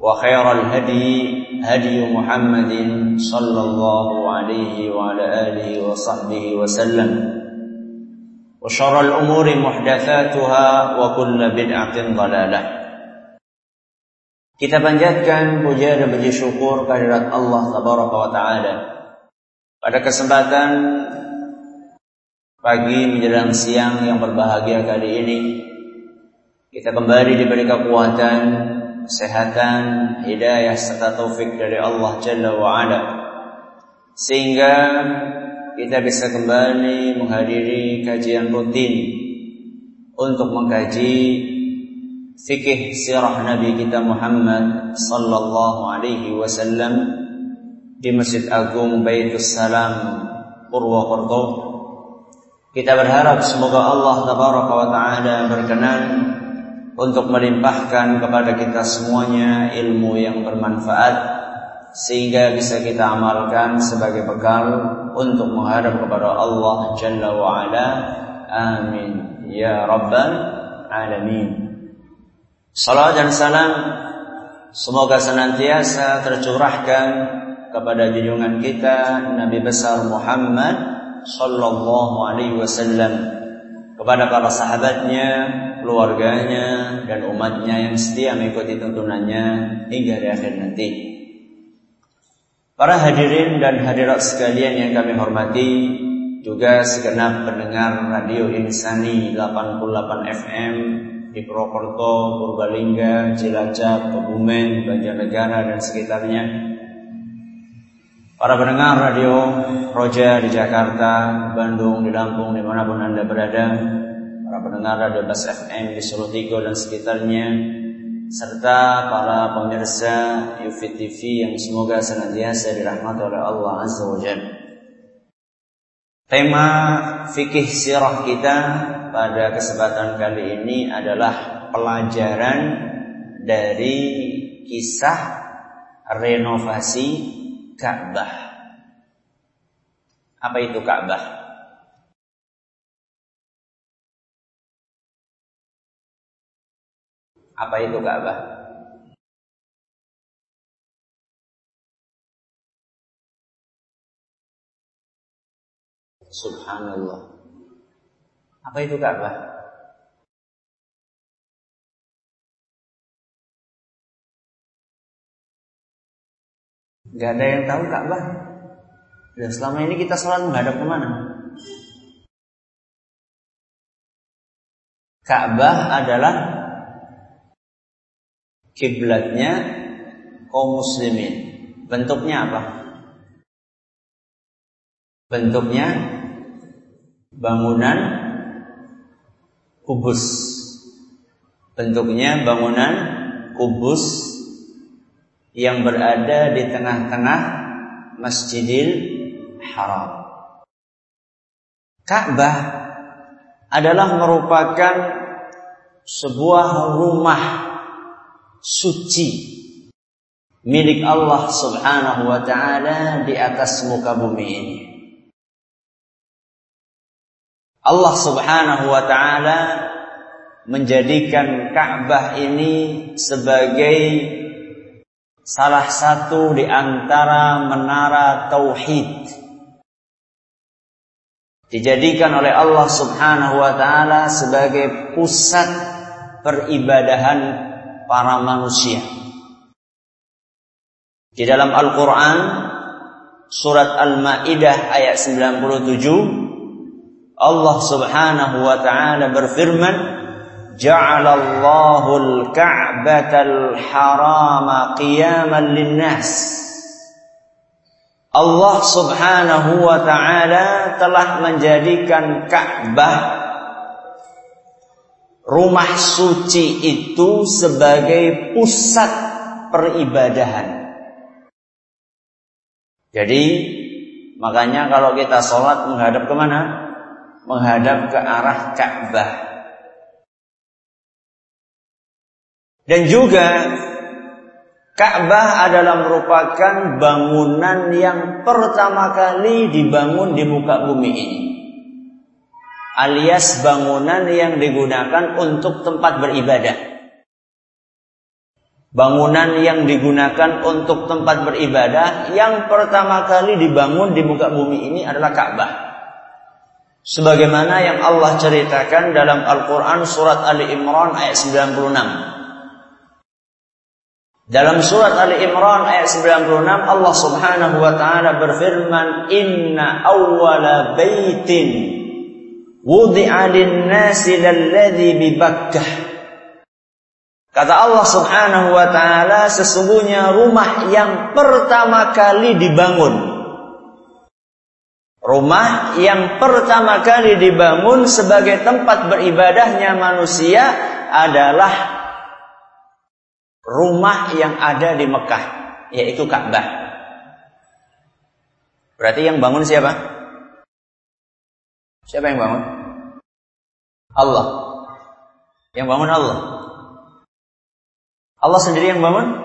وخير الهدي هدي محمد صلى الله عليه وعلى اله وصحبه وسلم وشر الامور محدثاتها وكل بدعه ضلاله kita panjatkan puja dan puji syukur kehadirat Allah tabaraka wa taala pada kesempatan pagi menjelang siang yang berbahagia kali ini kita kembali diberi kekuatan, kesehatan, hidayah serta taufik dari Allah Jalla wa ala sehingga kita bisa kembali menghadiri kajian rutin untuk mengkaji fikih sirah Nabi kita Muhammad sallallahu alaihi wasallam di Masjid Agung Baitus Salam Purwokerto. Kita berharap semoga Allah tabaraka wa taala berkenan untuk melimpahkan kepada kita semuanya ilmu yang bermanfaat sehingga bisa kita amalkan sebagai bekal untuk menghadap kepada Allah Jalla wa ala. Amin ya rabbal alamin. Salam dan salam semoga senantiasa tercurahkan kepada junjungan kita Nabi besar Muhammad sallallahu alaihi wasallam kepada para sahabatnya, keluarganya dan umatnya yang setia mengikuti tuntunannya hingga di akhir nanti. Para hadirin dan hadirat sekalian yang kami hormati, juga segenap pendengar Radio Insani 88 FM di Purwokerto, Purbalingga, Cilacap, Kebumen, Banjarnegara dan sekitarnya. Para pendengar radio Roja di Jakarta, Bandung, di Lampung, di mana pun Anda berada. Para pendengar radio Bas FM di Solo Tigo dan sekitarnya. Serta para pemirsa Yufit TV yang semoga senantiasa dirahmati oleh Allah Azza wa Jalla. Tema fikih sirah kita pada kesempatan kali ini adalah pelajaran dari kisah renovasi Ka'bah. Apa itu Ka'bah? Apa itu Ka'bah? Subhanallah. Apa itu Ka'bah? Gak ada yang tahu Ka'bah. Dan selama ini kita selalu menghadap ke mana? Ka'bah adalah kiblatnya kaum muslimin. Bentuknya apa? Bentuknya bangunan kubus. Bentuknya bangunan kubus yang berada di tengah-tengah Masjidil Haram. Ka'bah adalah merupakan sebuah rumah suci milik Allah Subhanahu wa taala di atas muka bumi ini. Allah Subhanahu wa taala menjadikan Ka'bah ini sebagai salah satu di antara menara tauhid dijadikan oleh Allah Subhanahu wa taala sebagai pusat peribadahan para manusia. Di dalam Al-Qur'an surat Al-Maidah ayat 97 Allah Subhanahu wa taala berfirman Ja'alallahu al-Ka'batal harama qiyaman lin-nas Allah Subhanahu wa taala telah menjadikan Ka'bah rumah suci itu sebagai pusat peribadahan. Jadi makanya kalau kita sholat menghadap ke mana? Menghadap ke arah Ka'bah. Dan juga Ka'bah adalah merupakan bangunan yang pertama kali dibangun di muka bumi ini. Alias bangunan yang digunakan untuk tempat beribadah. Bangunan yang digunakan untuk tempat beribadah yang pertama kali dibangun di muka bumi ini adalah Ka'bah. Sebagaimana yang Allah ceritakan dalam Al-Quran surat Ali Imran ayat 96. Dalam surat Ali Imran ayat 96 Allah Subhanahu wa taala berfirman inna awwala baitin wudi'a lin-nasi lalladzi Kata Allah Subhanahu wa taala sesungguhnya rumah yang pertama kali dibangun Rumah yang pertama kali dibangun sebagai tempat beribadahnya manusia adalah rumah yang ada di Mekah, yaitu Ka'bah. Berarti yang bangun siapa? Siapa yang bangun? Allah. Yang bangun Allah. Allah sendiri yang bangun?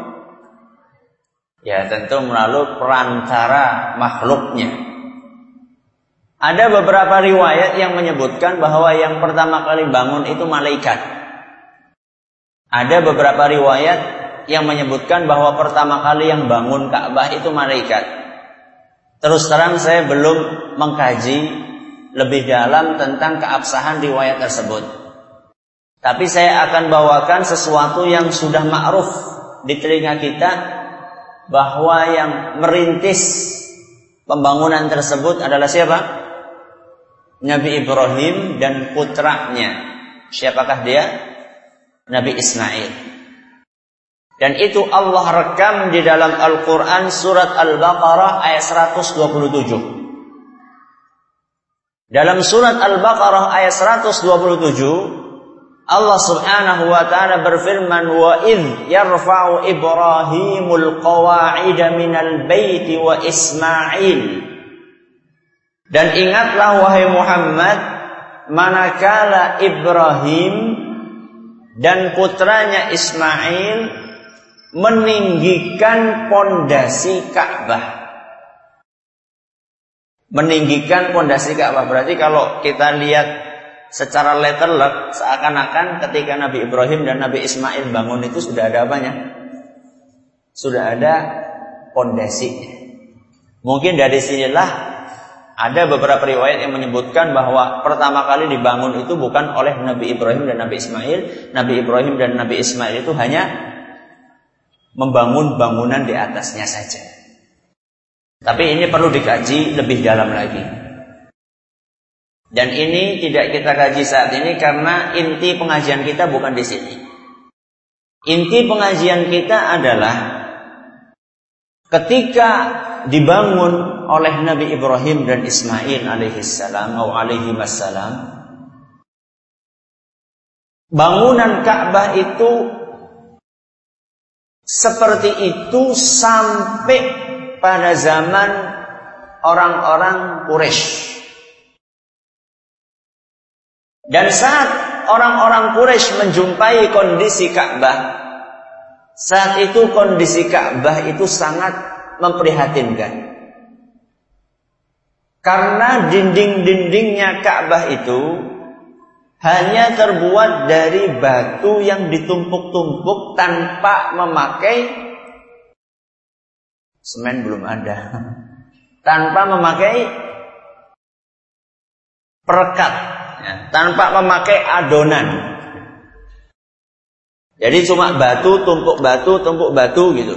Ya tentu melalui perantara makhluknya. Ada beberapa riwayat yang menyebutkan bahwa yang pertama kali bangun itu malaikat. Ada beberapa riwayat yang menyebutkan bahwa pertama kali yang bangun Ka'bah itu malaikat. Terus terang saya belum mengkaji lebih dalam tentang keabsahan riwayat tersebut. Tapi saya akan bawakan sesuatu yang sudah ma'ruf di telinga kita bahwa yang merintis pembangunan tersebut adalah siapa? Nabi Ibrahim dan putranya. Siapakah dia? Nabi Ismail. Dan itu Allah rekam di dalam Al-Quran surat Al-Baqarah ayat 127. Dalam surat Al-Baqarah ayat 127 Allah Subhanahu wa taala berfirman wa id yarfa'u Ibrahimul qawa'ida minal baiti wa Ismail Dan ingatlah wahai Muhammad manakala Ibrahim dan putranya Ismail meninggikan pondasi Ka'bah. Meninggikan pondasi Ka'bah berarti kalau kita lihat secara letterlock seakan-akan ketika Nabi Ibrahim dan Nabi Ismail bangun itu sudah ada apanya? Sudah ada pondasi. Mungkin dari sinilah ada beberapa riwayat yang menyebutkan bahwa pertama kali dibangun itu bukan oleh Nabi Ibrahim dan Nabi Ismail. Nabi Ibrahim dan Nabi Ismail itu hanya membangun bangunan di atasnya saja. Tapi ini perlu dikaji lebih dalam lagi. Dan ini tidak kita kaji saat ini karena inti pengajian kita bukan di sini. Inti pengajian kita adalah ketika dibangun oleh Nabi Ibrahim dan Ismail alaihi salam atau alaihi wassalam bangunan Ka'bah itu seperti itu sampai pada zaman orang-orang Quraisy. Dan saat orang-orang Quraisy menjumpai kondisi Ka'bah Saat itu kondisi Ka'bah itu sangat memprihatinkan. Karena dinding-dindingnya Ka'bah itu hanya terbuat dari batu yang ditumpuk-tumpuk tanpa memakai semen belum ada. Tanpa memakai perekat, ya, tanpa memakai adonan. Jadi cuma batu, tumpuk batu, tumpuk batu gitu.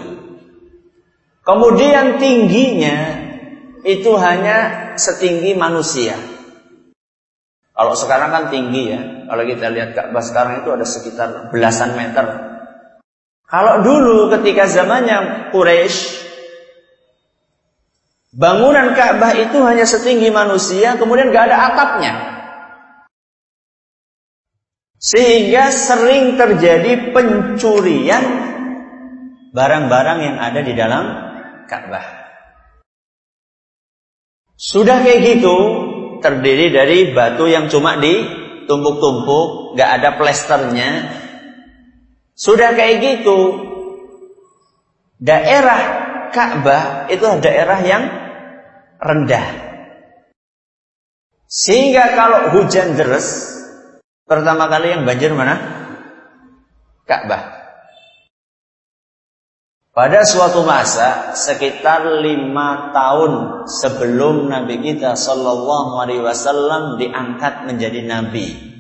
Kemudian tingginya itu hanya setinggi manusia. Kalau sekarang kan tinggi ya. Kalau kita lihat Ka'bah sekarang itu ada sekitar belasan meter. Kalau dulu ketika zamannya Quraisy bangunan Ka'bah itu hanya setinggi manusia, kemudian gak ada atapnya. Sehingga sering terjadi pencurian barang-barang yang ada di dalam Ka'bah. Sudah kayak gitu, terdiri dari batu yang cuma ditumpuk-tumpuk, gak ada plesternya. Sudah kayak gitu, daerah Ka'bah itu daerah yang rendah. Sehingga kalau hujan deras, Pertama kali yang banjir mana? Ka'bah. Pada suatu masa sekitar lima tahun sebelum Nabi kita Shallallahu Alaihi Wasallam diangkat menjadi Nabi.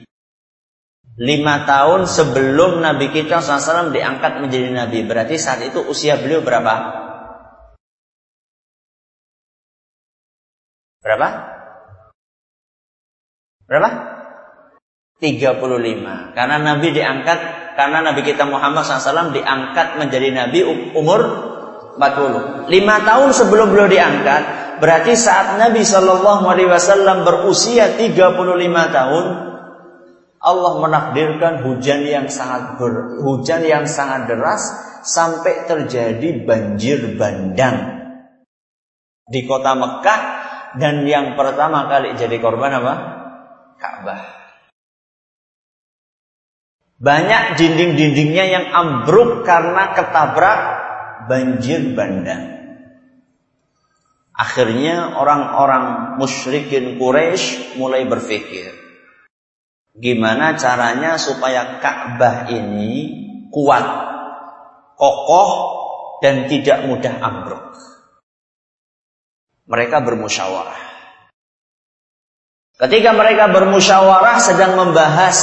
Lima tahun sebelum Nabi kita SAW diangkat menjadi Nabi. Berarti saat itu usia beliau berapa? Berapa? Berapa? 35. Karena Nabi diangkat, karena Nabi kita Muhammad SAW diangkat menjadi Nabi umur 40. Lima tahun sebelum beliau diangkat, berarti saat Nabi Shallallahu Alaihi Wasallam berusia 35 tahun, Allah menakdirkan hujan yang sangat ber, hujan yang sangat deras sampai terjadi banjir bandang di kota Mekah dan yang pertama kali jadi korban apa? Ka'bah. Banyak dinding-dindingnya yang ambruk karena ketabrak banjir bandang. Akhirnya orang-orang musyrikin Quraisy mulai berpikir, gimana caranya supaya Ka'bah ini kuat, kokoh dan tidak mudah ambruk. Mereka bermusyawarah. Ketika mereka bermusyawarah sedang membahas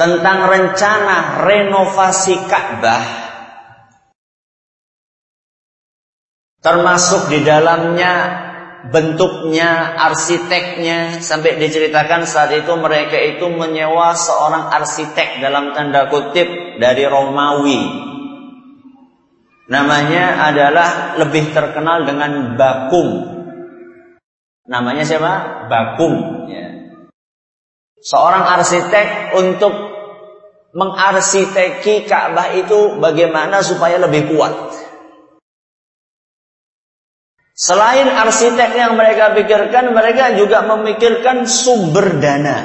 tentang rencana renovasi Ka'bah termasuk di dalamnya bentuknya, arsiteknya sampai diceritakan saat itu mereka itu menyewa seorang arsitek dalam tanda kutip dari Romawi. Namanya adalah lebih terkenal dengan Bakum. Namanya siapa? Bakum. Ya. Seorang arsitek untuk mengarsiteki Ka'bah itu bagaimana supaya lebih kuat. Selain arsitek yang mereka pikirkan, mereka juga memikirkan sumber dana.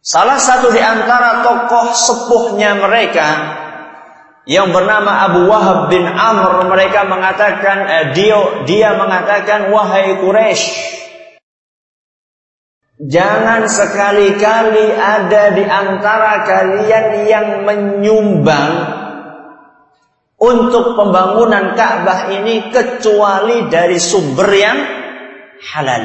Salah satu di antara tokoh sepuhnya mereka yang bernama Abu Wahab bin Amr mereka mengatakan eh, dia dia mengatakan wahai Quraisy Jangan sekali-kali ada di antara kalian yang menyumbang untuk pembangunan Ka'bah ini kecuali dari sumber yang halal.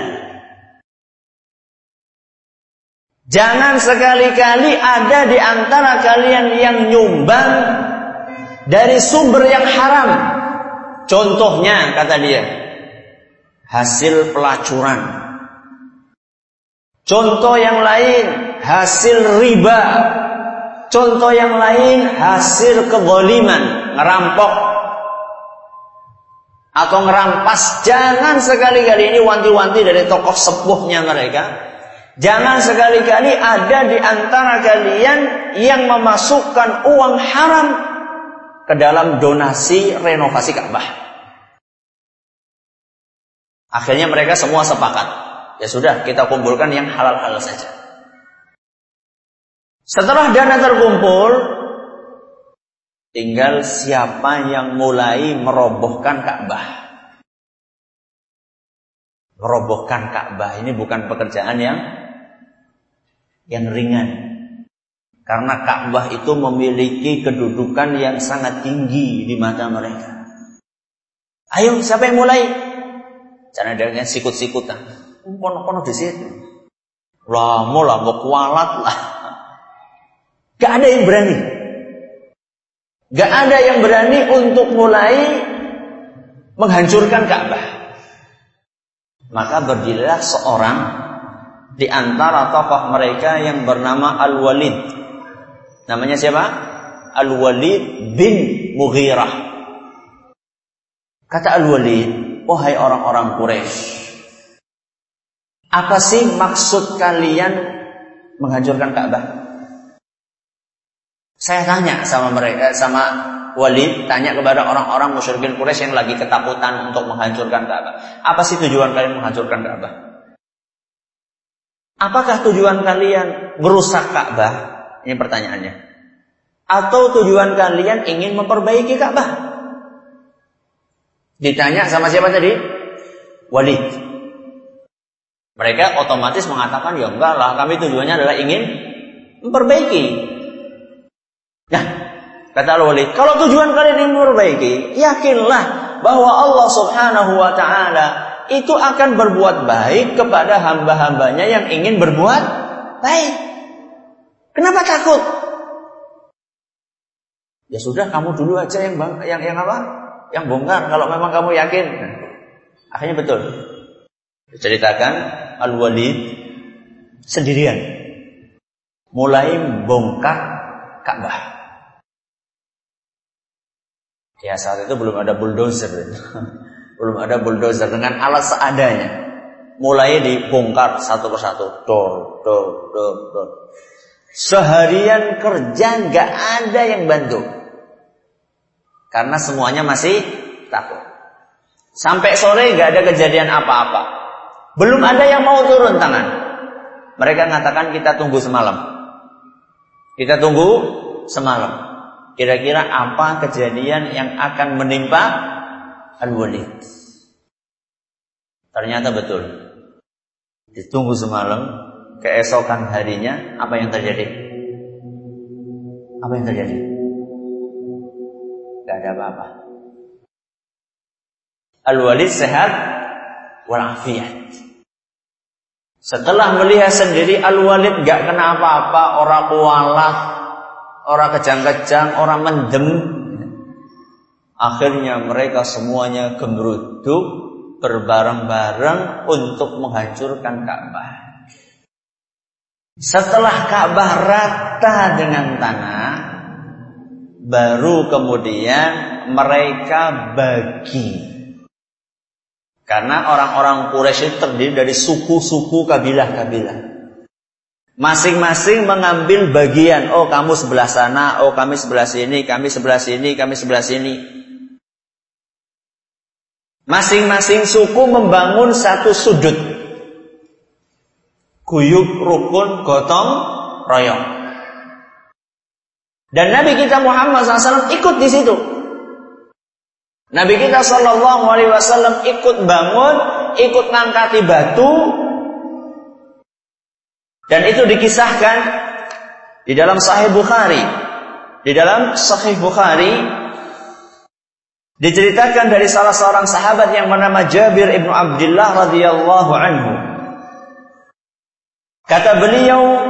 Jangan sekali-kali ada di antara kalian yang nyumbang dari sumber yang haram. Contohnya kata dia, hasil pelacuran Contoh yang lain hasil riba. Contoh yang lain hasil keboliman, ngerampok atau ngerampas. Jangan sekali-kali ini wanti-wanti dari tokoh sepuhnya mereka. Jangan sekali-kali ada di antara kalian yang memasukkan uang haram ke dalam donasi renovasi Ka'bah. Akhirnya mereka semua sepakat. Ya sudah, kita kumpulkan yang halal-halal saja. Setelah dana terkumpul, tinggal siapa yang mulai merobohkan Ka'bah. Merobohkan Ka'bah ini bukan pekerjaan yang yang ringan. Karena Ka'bah itu memiliki kedudukan yang sangat tinggi di mata mereka. Ayo, siapa yang mulai? Cara dengan sikut-sikutan. Kono-kono di situ. Lah, mau kualat lah. Gak ada yang berani. Gak ada yang berani untuk mulai menghancurkan Ka'bah. Maka berdirilah seorang di antara tokoh mereka yang bernama Al-Walid. Namanya siapa? Al-Walid bin Mughirah. Kata Al-Walid, "Wahai orang-orang Quraisy, apa sih maksud kalian menghancurkan Ka'bah?" Saya tanya sama mereka, sama Walid, tanya kepada orang-orang musyrikin Quraisy yang lagi ketakutan untuk menghancurkan Ka'bah. Apa sih tujuan kalian menghancurkan Ka'bah? Apakah tujuan kalian merusak Ka'bah? Ini pertanyaannya. Atau tujuan kalian ingin memperbaiki Ka'bah? Ditanya sama siapa tadi? Walid. Mereka otomatis mengatakan, ya enggak lah, kami tujuannya adalah ingin memperbaiki. Nah, kata Al-Walid, kalau tujuan kalian ingin memperbaiki, yakinlah bahwa Allah Subhanahu wa taala itu akan berbuat baik kepada hamba-hambanya yang ingin berbuat baik. Kenapa takut? Ya sudah, kamu dulu aja yang bang, yang yang apa? Yang bongkar kalau memang kamu yakin. Akhirnya betul. Diceritakan Al-Walid sendirian mulai bongkar Ka'bah. Ya saat itu belum ada bulldozer. belum ada bulldozer dengan alat seadanya. Mulai dibongkar satu persatu. Dor, dor, dor, dor. Seharian kerja nggak ada yang bantu. Karena semuanya masih takut. Sampai sore nggak ada kejadian apa-apa. Belum ada yang mau turun tangan. Mereka mengatakan kita tunggu semalam. Kita tunggu semalam. Kira-kira apa kejadian yang akan menimpa Al-Walid? Ternyata betul. Ditunggu semalam, keesokan harinya apa yang terjadi? Apa yang terjadi? Gak ada apa-apa. Al-Walid sehat walafiat. Setelah melihat sendiri Al-Walid gak kena apa-apa, orang kualat, orang kejang-kejang, orang mendem. Akhirnya mereka semuanya gemeruduk berbareng-bareng untuk menghancurkan Ka'bah. Setelah Ka'bah rata dengan tanah, baru kemudian mereka bagi. Karena orang-orang Quraisy itu terdiri dari suku-suku kabilah-kabilah. Masing-masing mengambil bagian. Oh, kamu sebelah sana, oh kami sebelah sini, kami sebelah sini, kami sebelah sini. Masing-masing suku membangun satu sudut. Guyub, rukun, gotong, royong. Dan Nabi kita Muhammad SAW ikut di situ. Nabi kita Shallallahu Alaihi Wasallam ikut bangun, ikut ngangkati batu, dan itu dikisahkan di dalam Sahih Bukhari. Di dalam Sahih Bukhari diceritakan dari salah seorang sahabat yang bernama Jabir ibnu Abdullah radhiyallahu anhu. Kata beliau,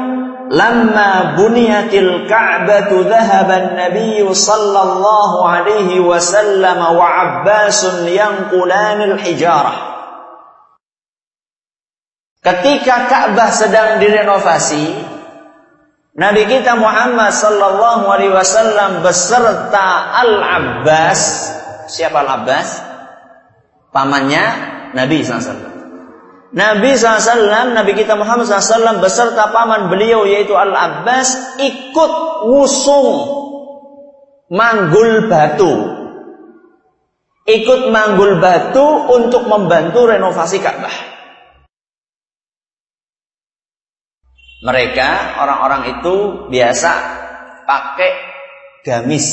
"Lamma buniyatil Ka'batu dhahaba an-nabiy sallallahu alaihi wasallam wa Abbas yanqulanil hijarah." Ketika Ka'bah sedang direnovasi, Nabi kita Muhammad sallallahu alaihi wasallam beserta Al-Abbas, siapa Al-Abbas? Pamannya Nabi SAW. Nabi SAW, Nabi kita Muhammad SAW beserta paman beliau yaitu Al-Abbas ikut ngusung manggul batu. Ikut manggul batu untuk membantu renovasi Ka'bah. Mereka orang-orang itu biasa pakai gamis,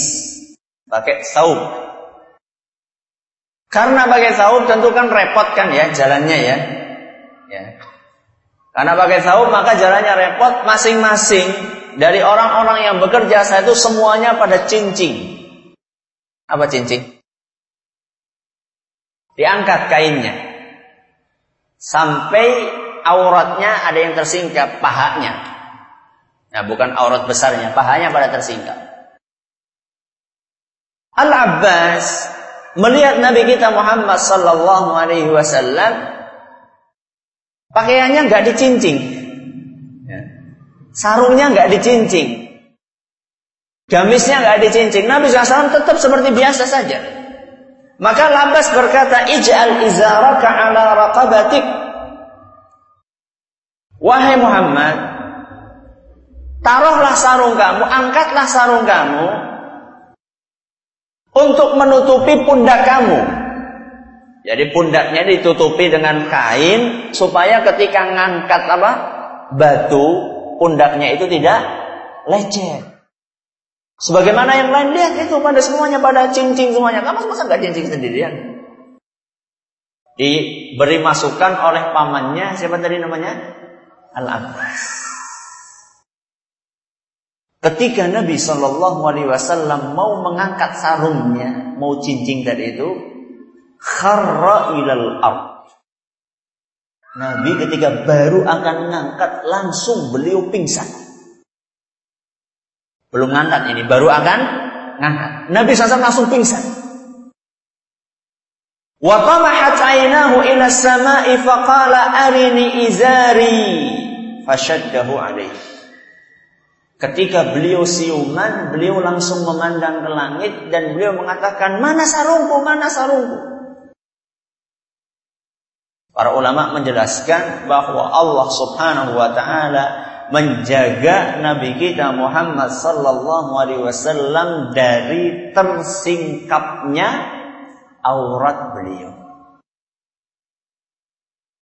pakai saub. Karena pakai saub tentu kan repot kan ya jalannya ya. Ya. Karena pakai saub maka jalannya repot masing-masing dari orang-orang yang bekerja saya itu semuanya pada cincin. Apa cincin? Diangkat kainnya. Sampai auratnya ada yang tersingkap, pahanya. Nah, bukan aurat besarnya, pahanya pada tersingkap. Al-Abbas melihat Nabi kita Muhammad sallallahu alaihi wasallam pakaiannya nggak dicincing. Ya. Sarungnya nggak dicincing. Gamisnya nggak dicincing. Nabi SAW tetap seperti biasa saja. Maka Labas berkata, Ij'al izaraka ala raqabatik. Wahai Muhammad, taruhlah sarung kamu, angkatlah sarung kamu untuk menutupi pundak kamu. Jadi pundaknya ditutupi dengan kain supaya ketika ngangkat apa? batu, pundaknya itu tidak lecet. Sebagaimana yang lain lihat itu pada semuanya pada cincin semuanya. Kamu masa nggak cincin sendirian? Diberi masukan oleh pamannya siapa tadi namanya? Al Abbas. Ketika Nabi Shallallahu Alaihi Wasallam mau mengangkat sarungnya, mau cincin tadi itu, kharra ilal ard. Nabi ketika baru akan mengangkat langsung beliau pingsan. Belum ngangkat ini, baru akan ngangkat. Nabi SAW langsung pingsan. Wa tamahat aynahu ila samai faqala arini izari fashaddahu alaih. Ketika beliau siuman, beliau langsung memandang ke langit dan beliau mengatakan, "Mana sarungku? Mana sarungku?" Para ulama menjelaskan bahwa Allah Subhanahu wa taala menjaga Nabi kita Muhammad sallallahu alaihi wasallam dari tersingkapnya aurat beliau.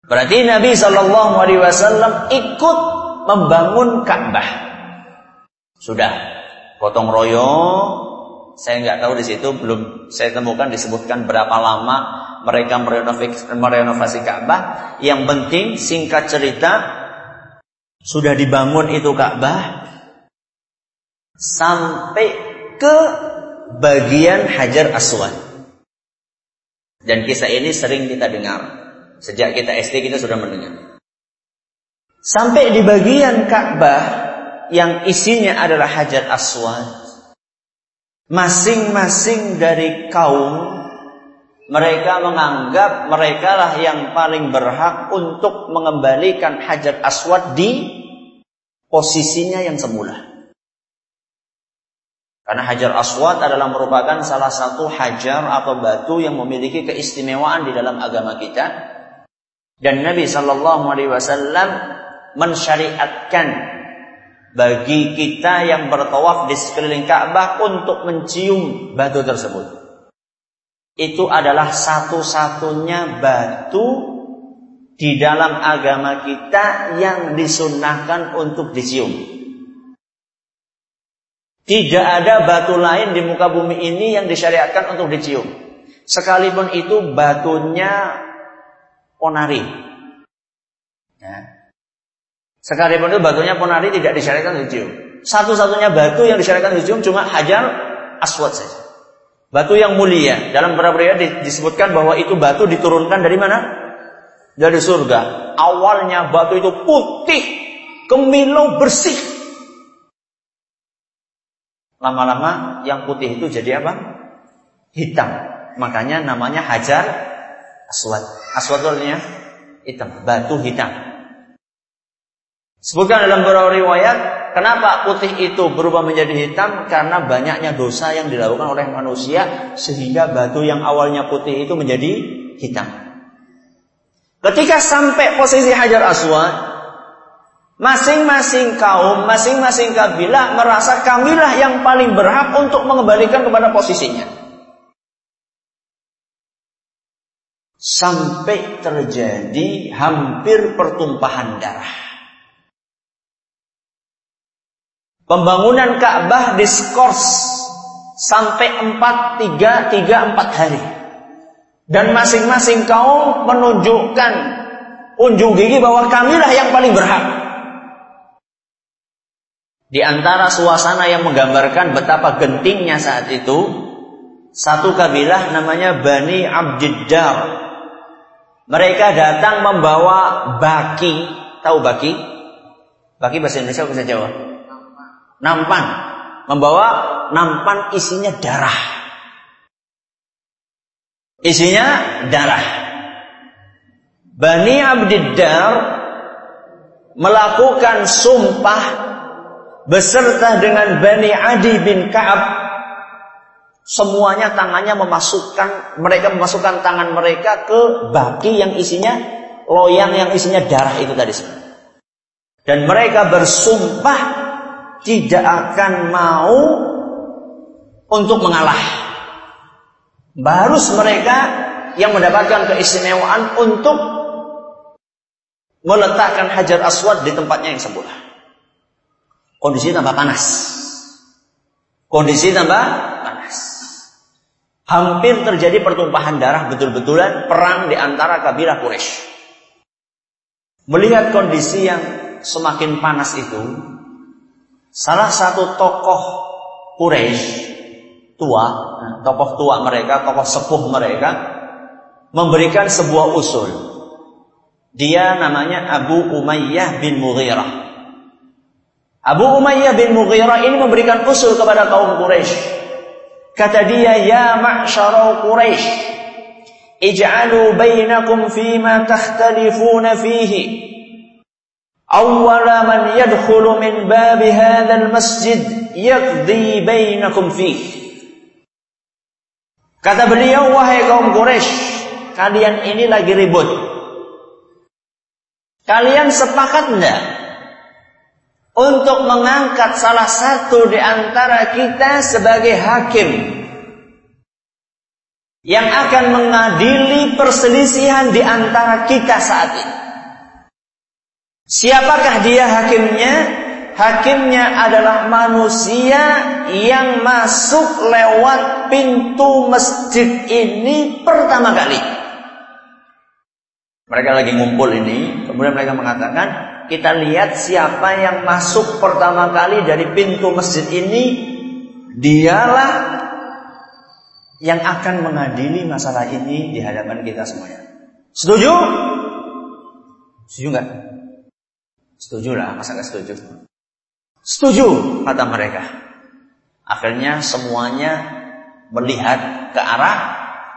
Berarti Nabi sallallahu alaihi wasallam ikut membangun Ka'bah. Sudah potong royong saya nggak tahu di situ belum saya temukan disebutkan berapa lama mereka merenovasi, Ka'bah. Yang penting singkat cerita sudah dibangun itu Ka'bah sampai ke bagian Hajar Aswad. Dan kisah ini sering kita dengar. Sejak kita SD kita sudah mendengar. Sampai di bagian Ka'bah yang isinya adalah Hajar Aswad. Masing-masing dari kaum mereka menganggap mereka lah yang paling berhak untuk mengembalikan hajar aswad di posisinya yang semula. Karena hajar aswad adalah merupakan salah satu hajar atau batu yang memiliki keistimewaan di dalam agama kita. Dan Nabi Shallallahu Alaihi Wasallam mensyariatkan bagi kita yang bertawaf di sekeliling Ka'bah untuk mencium batu tersebut itu adalah satu-satunya batu di dalam agama kita yang disunahkan untuk dicium. Tidak ada batu lain di muka bumi ini yang disyariatkan untuk dicium. Sekalipun itu batunya ponari. Ya. Sekalipun itu batunya ponari tidak disyariatkan dicium. Satu-satunya batu yang disyariatkan dicium cuma hajar aswad saja. Batu yang mulia. Dalam beberapa riwayat disebutkan bahwa itu batu diturunkan dari mana? Dari surga. Awalnya batu itu putih, kemilau bersih. Lama-lama yang putih itu jadi apa? Hitam. Makanya namanya hajar aswad. Aswad artinya hitam, batu hitam. Sebutkan dalam beberapa riwayat Kenapa putih itu berubah menjadi hitam? Karena banyaknya dosa yang dilakukan oleh manusia sehingga batu yang awalnya putih itu menjadi hitam. Ketika sampai posisi Hajar Aswad, masing-masing kaum, masing-masing kabilah merasa kamilah yang paling berhak untuk mengembalikan kepada posisinya. Sampai terjadi hampir pertumpahan darah. Pembangunan Ka'bah diskors sampai 4 3 3 4 hari. Dan masing-masing kaum menunjukkan unjuk gigi bahwa kamilah yang paling berhak. Di antara suasana yang menggambarkan betapa gentingnya saat itu, satu kabilah namanya Bani Abdiddar. Mereka datang membawa baki, tahu baki? Baki bahasa Indonesia bahasa Jawa nampan, membawa nampan isinya darah. Isinya darah. Bani Abdiddar melakukan sumpah beserta dengan Bani Adi bin Ka'ab semuanya tangannya memasukkan mereka memasukkan tangan mereka ke baki yang isinya loyang yang isinya darah itu tadi dan mereka bersumpah tidak akan mau untuk mengalah. Baru mereka yang mendapatkan keistimewaan untuk meletakkan hajar aswad di tempatnya yang semula. Kondisi tambah panas. Kondisi tambah panas. Hampir terjadi pertumpahan darah betul-betulan perang di antara kabilah Quraisy. Melihat kondisi yang semakin panas itu, Salah satu tokoh Quraisy tua, tokoh tua mereka, tokoh sepuh mereka memberikan sebuah usul. Dia namanya Abu Umayyah bin Mughirah. Abu Umayyah bin Mughirah ini memberikan usul kepada kaum Quraisy. Kata dia, "Ya ma'syara Quraisy, ij'alu bainakum fima takhtalifuna fihi." أول من يدخل من باب هذا المسجد يقضي بينكم فيه Kata beliau, wahai kaum Quraisy, kalian ini lagi ribut. Kalian sepakat enggak untuk mengangkat salah satu di antara kita sebagai hakim yang akan mengadili perselisihan di antara kita saat ini? Siapakah dia hakimnya? Hakimnya adalah manusia yang masuk lewat pintu masjid ini pertama kali. Mereka lagi ngumpul ini, kemudian mereka mengatakan, kita lihat siapa yang masuk pertama kali dari pintu masjid ini, dialah yang akan mengadili masalah ini di hadapan kita semuanya. Setuju? Setuju nggak? Setuju lah, masa nggak setuju? Setuju, kata mereka. Akhirnya semuanya melihat ke arah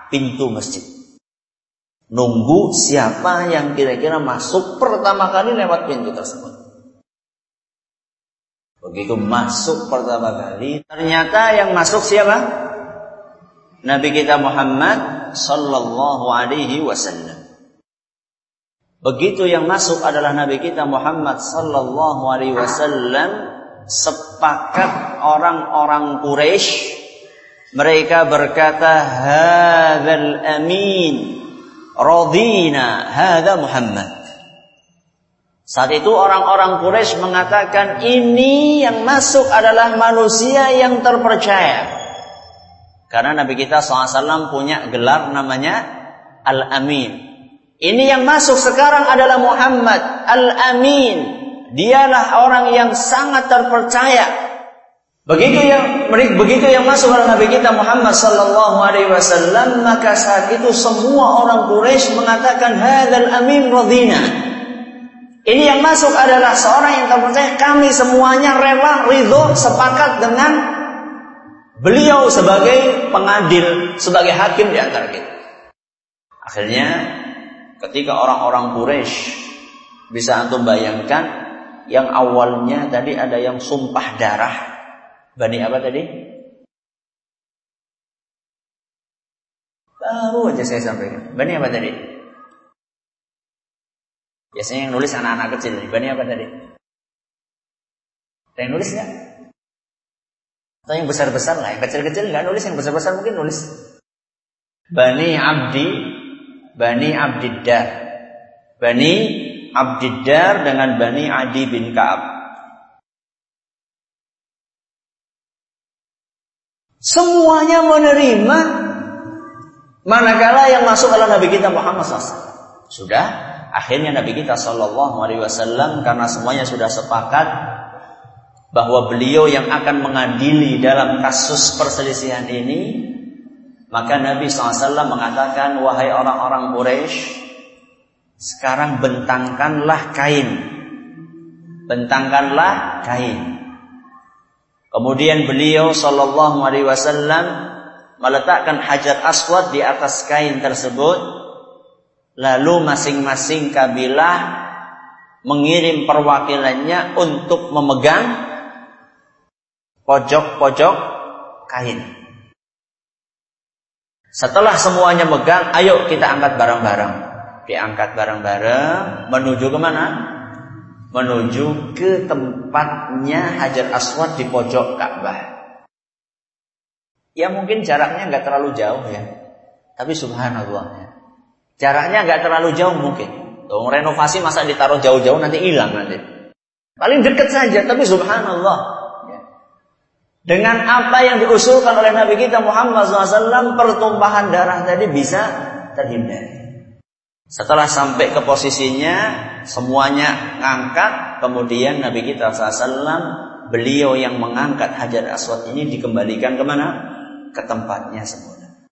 pintu masjid. Nunggu siapa yang kira-kira masuk pertama kali lewat pintu tersebut. Begitu masuk pertama kali, ternyata yang masuk siapa? Nabi kita Muhammad sallallahu alaihi wasallam. Begitu yang masuk adalah Nabi kita Muhammad sallallahu alaihi wasallam sepakat orang-orang Quraisy mereka berkata hadzal amin radina hadza Muhammad. Saat itu orang-orang Quraisy mengatakan ini yang masuk adalah manusia yang terpercaya. Karena Nabi kita SAW punya gelar namanya Al-Amin ini yang masuk sekarang adalah Muhammad Al-Amin. Dialah orang yang sangat terpercaya. Begitu yang begitu yang masuk adalah Nabi kita Muhammad sallallahu alaihi wasallam, maka saat itu semua orang Quraisy mengatakan hadzal amin radina. Ini yang masuk adalah seorang yang terpercaya. Kami semuanya rela, ridho, sepakat dengan beliau sebagai pengadil, sebagai hakim di antara kita. Akhirnya Ketika orang-orang Quraisy bisa antum bayangkan yang awalnya tadi ada yang sumpah darah. Bani apa tadi? Baru aja saya sampaikan. Bani apa tadi? Biasanya yang nulis anak-anak kecil. Bani apa tadi? Ada yang nulis nggak? Atau yang besar-besar lah, yang kecil-kecil nggak nulis, yang besar-besar mungkin nulis. Bani Abdi Bani Abdiddar. Bani Abdiddar dengan Bani Adi bin Ka'ab. Semuanya menerima manakala yang masuk adalah Nabi kita Muhammad SAW. Sudah, akhirnya Nabi kita Shallallahu Alaihi Wasallam karena semuanya sudah sepakat bahwa beliau yang akan mengadili dalam kasus perselisihan ini, maka Nabi SAW mengatakan, wahai orang-orang Quraisy, sekarang bentangkanlah kain, bentangkanlah kain. Kemudian beliau Shallallahu Alaihi Wasallam meletakkan hajar aswad di atas kain tersebut. Lalu masing-masing kabilah mengirim perwakilannya untuk memegang pojok-pojok kain. Setelah semuanya megang, ayo kita angkat bareng-bareng. Diangkat bareng-bareng menuju ke mana? menuju ke tempatnya Hajar Aswad di pojok Ka'bah. Ya mungkin jaraknya nggak terlalu jauh ya. Tapi subhanallah ya. Jaraknya nggak terlalu jauh mungkin. Tuh, renovasi masa ditaruh jauh-jauh nanti hilang nanti. Paling dekat saja, tapi subhanallah. Dengan apa yang diusulkan oleh Nabi kita Muhammad SAW, pertumpahan darah tadi bisa terhindari. Setelah sampai ke posisinya, semuanya ngangkat, kemudian Nabi kita SAW, beliau yang mengangkat Hajar Aswad ini dikembalikan ke mana? Ke tempatnya semula.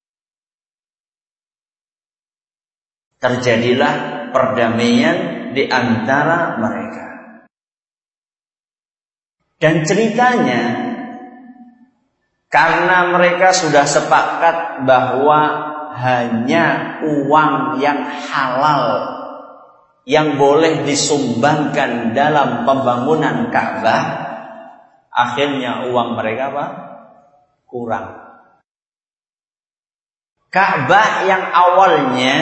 Terjadilah perdamaian di antara mereka. Dan ceritanya, karena mereka sudah sepakat bahwa hanya uang yang halal yang boleh disumbangkan dalam pembangunan Ka'bah, akhirnya uang mereka apa? Kurang. Ka'bah yang awalnya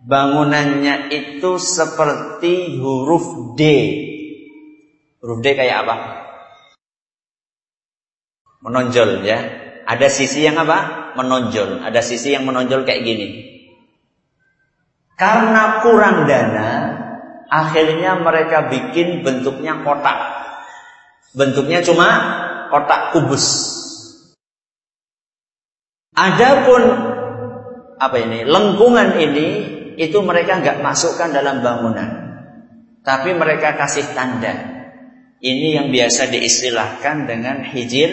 bangunannya itu seperti huruf D. Huruf D kayak apa? Menonjol ya. Ada sisi yang apa? menonjol. Ada sisi yang menonjol kayak gini. Karena kurang dana, akhirnya mereka bikin bentuknya kotak. Bentuknya cuma kotak kubus. Adapun apa ini lengkungan ini itu mereka nggak masukkan dalam bangunan, tapi mereka kasih tanda. Ini yang biasa diistilahkan dengan hijir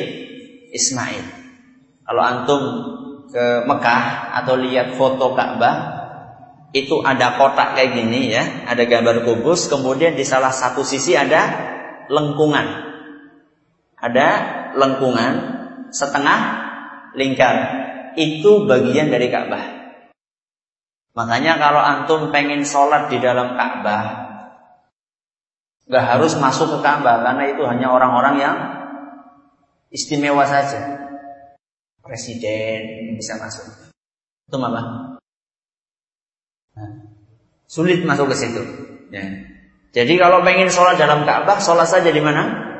Ismail. Kalau antum ke Mekah atau lihat foto Ka'bah, itu ada kotak kayak gini ya, ada gambar kubus, kemudian di salah satu sisi ada lengkungan. Ada lengkungan setengah lingkar. Itu bagian dari Ka'bah. Makanya kalau antum pengen sholat di dalam Ka'bah, nggak harus masuk ke Ka'bah karena itu hanya orang-orang yang istimewa saja presiden bisa masuk. Itu apa? Nah, sulit masuk ke situ. Ya. Jadi kalau pengen sholat dalam Ka'bah, sholat saja di mana?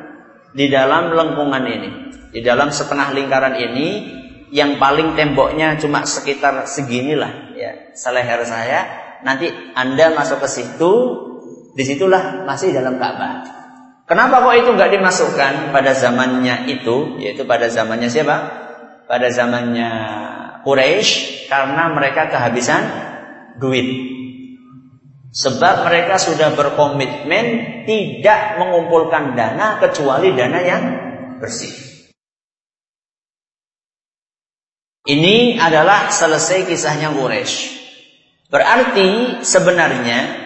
Di dalam lengkungan ini, di dalam setengah lingkaran ini, yang paling temboknya cuma sekitar seginilah, ya, seleher saya. Nanti anda masuk ke situ, di situlah masih dalam Ka'bah. Kenapa kok itu nggak dimasukkan pada zamannya itu, yaitu pada zamannya siapa? pada zamannya Quraisy karena mereka kehabisan duit. Sebab mereka sudah berkomitmen tidak mengumpulkan dana kecuali dana yang bersih. Ini adalah selesai kisahnya Quraisy. Berarti sebenarnya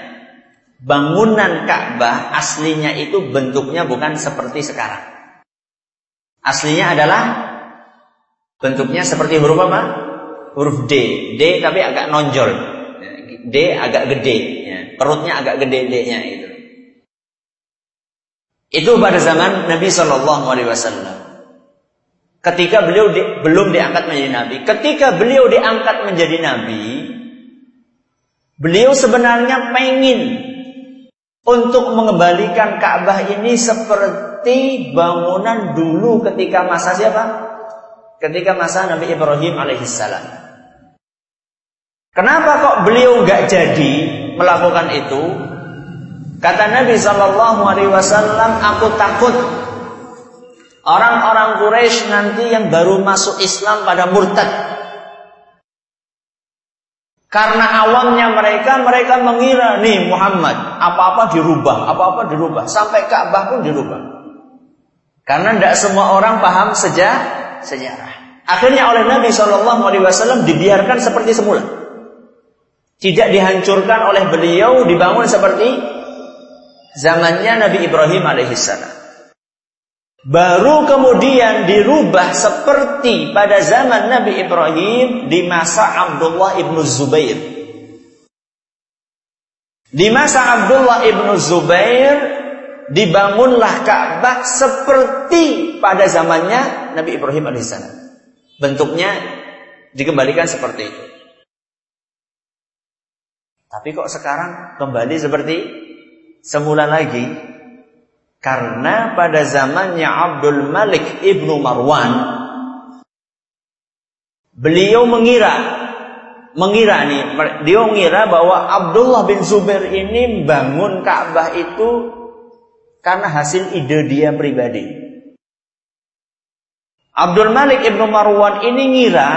bangunan Ka'bah aslinya itu bentuknya bukan seperti sekarang. Aslinya adalah Bentuknya seperti huruf apa? Huruf D. D tapi agak nonjol. D agak gede. Ya. Perutnya agak gede D-nya itu. Itu pada zaman Nabi Shallallahu Alaihi Wasallam. Ketika beliau di, belum diangkat menjadi nabi, ketika beliau diangkat menjadi nabi, beliau sebenarnya pengen untuk mengembalikan Ka'bah ini seperti bangunan dulu ketika masa siapa? ketika masa Nabi Ibrahim alaihissalam. Kenapa kok beliau nggak jadi melakukan itu? Kata Nabi Shallallahu Alaihi Wasallam, aku takut Orang-orang Quraisy nanti yang baru masuk Islam pada murtad. Karena awamnya mereka, mereka mengira nih Muhammad, apa-apa dirubah, apa-apa dirubah, sampai Ka'bah pun dirubah. Karena tidak semua orang paham sejak sejarah. Akhirnya oleh Nabi Shallallahu Alaihi Wasallam dibiarkan seperti semula, tidak dihancurkan oleh beliau, dibangun seperti zamannya Nabi Ibrahim alaihissalam. Baru kemudian dirubah seperti pada zaman Nabi Ibrahim di masa Abdullah ibnu Zubair. Di masa Abdullah ibnu Zubair dibangunlah Ka'bah seperti pada zamannya Nabi Ibrahim alaihissalam. Bentuknya dikembalikan seperti itu. Tapi kok sekarang kembali seperti semula lagi? Karena pada zamannya Abdul Malik ibnu Marwan, beliau mengira, mengira nih, dia mengira bahwa Abdullah bin Zubair ini bangun Ka'bah itu karena hasil ide dia pribadi. Abdul Malik ibnu Marwan ini ngira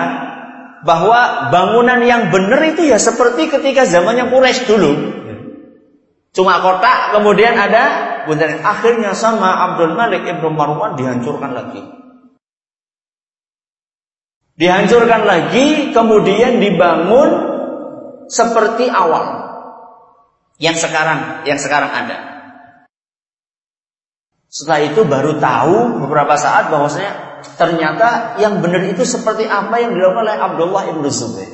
bahwa bangunan yang benar itu ya seperti ketika zamannya Quraisy dulu. Cuma kotak, kemudian ada bundaran. Akhirnya sama Abdul Malik Ibnu Marwan dihancurkan lagi. Dihancurkan lagi, kemudian dibangun seperti awal. Yang sekarang, yang sekarang ada. Setelah itu baru tahu beberapa saat bahwasanya ternyata yang benar itu seperti apa yang dilakukan oleh Abdullah ibnu Zubair.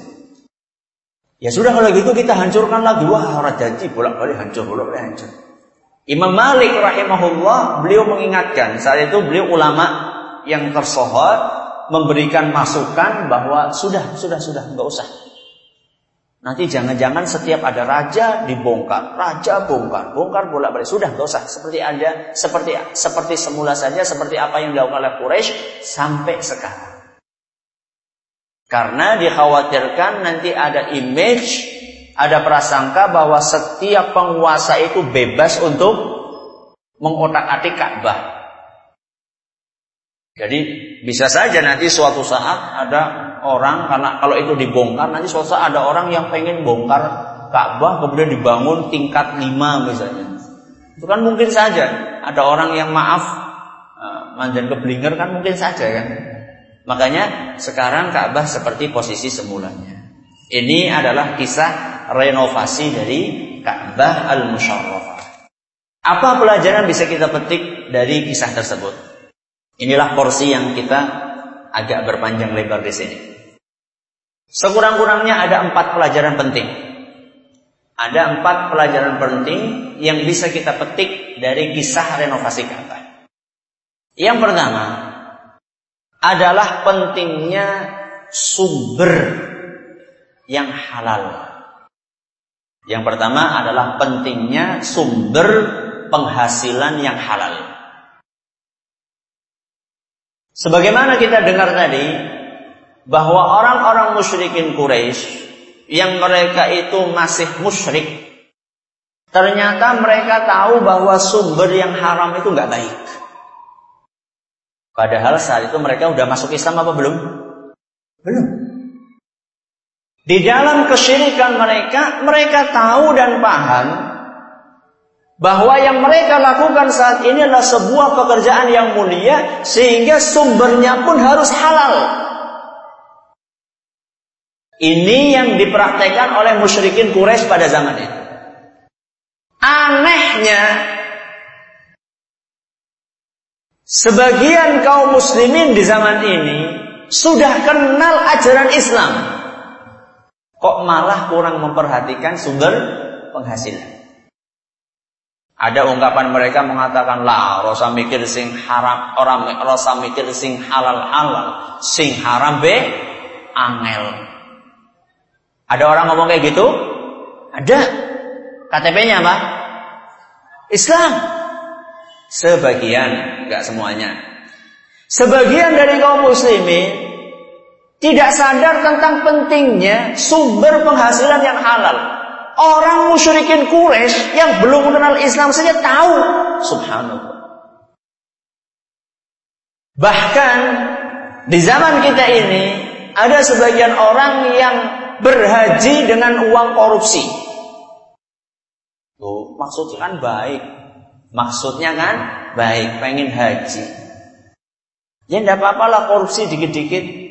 Ya sudah kalau gitu kita hancurkan lagi. Wah, rajaji bolak-balik hancur, bolak-balik hancur. Imam Malik rahimahullah beliau mengingatkan saat itu beliau ulama yang tersohor memberikan masukan bahwa sudah sudah sudah nggak usah. Nanti jangan-jangan setiap ada raja dibongkar raja bongkar bongkar bolak balik sudah nggak usah. Seperti ada seperti seperti semula saja seperti apa yang dilakukan oleh Quraisy sampai sekarang. Karena dikhawatirkan nanti ada image ada prasangka bahwa setiap penguasa itu bebas untuk mengotak-atik Ka'bah. Jadi bisa saja nanti suatu saat ada orang karena kalau itu dibongkar nanti suatu saat ada orang yang pengen bongkar Ka'bah kemudian dibangun tingkat lima misalnya. Itu kan mungkin saja ada orang yang maaf eh, manjan keblinger kan mungkin saja kan. Makanya sekarang Ka'bah seperti posisi semulanya. Ini adalah kisah renovasi dari Ka'bah al-Musharrafah. Apa pelajaran bisa kita petik dari kisah tersebut? Inilah porsi yang kita agak berpanjang lebar di sini. Sekurang-kurangnya ada empat pelajaran penting. Ada empat pelajaran penting yang bisa kita petik dari kisah renovasi Ka'bah. Yang pertama adalah pentingnya sumber yang halal. Yang pertama adalah pentingnya sumber penghasilan yang halal. Sebagaimana kita dengar tadi bahwa orang-orang musyrikin Quraisy yang mereka itu masih musyrik ternyata mereka tahu bahwa sumber yang haram itu nggak baik. Padahal saat itu mereka udah masuk Islam apa belum? Belum. Di dalam kesyirikan mereka, mereka tahu dan paham bahwa yang mereka lakukan saat ini adalah sebuah pekerjaan yang mulia sehingga sumbernya pun harus halal. Ini yang dipraktekkan oleh musyrikin Quraisy pada zaman itu. Anehnya sebagian kaum muslimin di zaman ini sudah kenal ajaran Islam kok malah kurang memperhatikan sumber penghasilan. Ada ungkapan mereka mengatakan lah, rasa mikir sing haram, orang rasa mikir sing halal halal, sing haram be angel. Ada orang ngomong kayak gitu? Ada. KTP-nya apa? Islam. Sebagian, nggak semuanya. Sebagian dari kaum muslimin tidak sadar tentang pentingnya sumber penghasilan yang halal. Orang musyrikin Quraisy yang belum mengenal Islam saja tahu. Subhanallah. Bahkan di zaman kita ini ada sebagian orang yang berhaji dengan uang korupsi. Tuh, maksudnya kan baik. Maksudnya kan baik, pengen haji. Ya enggak apa-apalah korupsi dikit-dikit.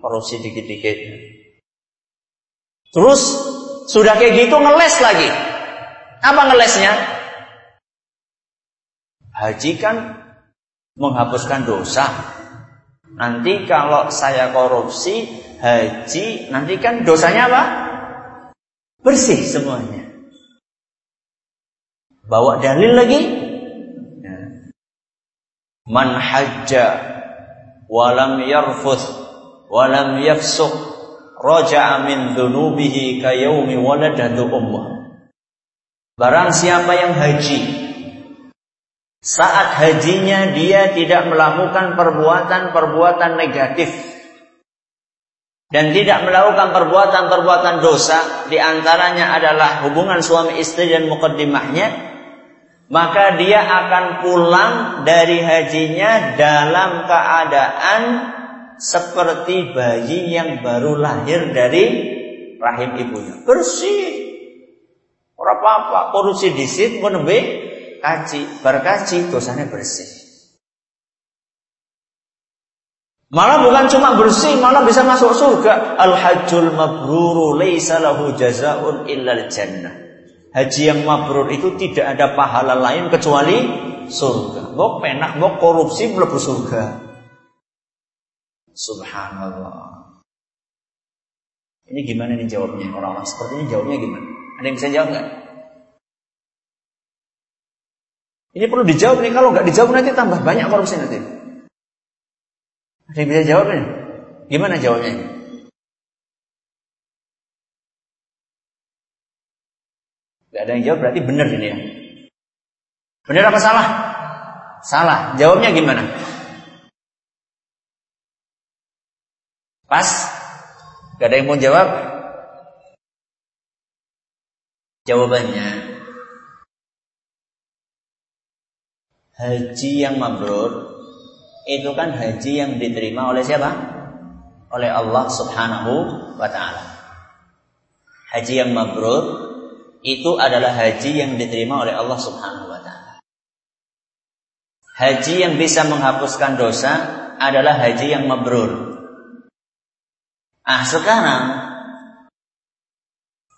Korupsi dikit-dikit. Terus sudah kayak gitu ngeles lagi. Apa ngelesnya? Haji kan menghapuskan dosa. Nanti kalau saya korupsi, haji, nanti kan dosanya apa? Bersih semuanya. Bawa dalil lagi. Ya. Man hajja walam yarfuth walam yafsuq raja'a min dhunubihi kayaumi waladatu ummah. Barang siapa yang haji saat hajinya dia tidak melakukan perbuatan-perbuatan negatif dan tidak melakukan perbuatan-perbuatan dosa di antaranya adalah hubungan suami istri dan mukaddimahnya maka dia akan pulang dari hajinya dalam keadaan seperti bayi yang baru lahir dari rahim ibunya bersih Orang apa-apa korupsi disit menembe kaji, berkaji dosanya bersih. Malah bukan cuma bersih, malah bisa masuk surga. Al-hajjul mabruru laisa lahu jazaun illal jannah. Haji yang mabrur itu tidak ada pahala lain kecuali surga. Bok penak, bok korupsi belum surga. Subhanallah. Ini gimana nih jawabnya orang-orang seperti ini jawabnya gimana? Ada yang bisa jawab nggak? Ini perlu dijawab nih. Kalau nggak dijawab nanti tambah banyak korupsi nanti. Ada yang bisa jawab nih? Gimana jawabnya? Gak ada yang jawab berarti benar ini ya. Benar apa salah? Salah. Jawabnya gimana? Pas? Gak ada yang mau jawab? Jawabannya haji yang mabrur itu kan haji yang diterima oleh siapa? Oleh Allah Subhanahu wa taala. Haji yang mabrur itu adalah haji yang diterima oleh Allah Subhanahu wa taala. Haji yang bisa menghapuskan dosa adalah haji yang mabrur. Ah, sekarang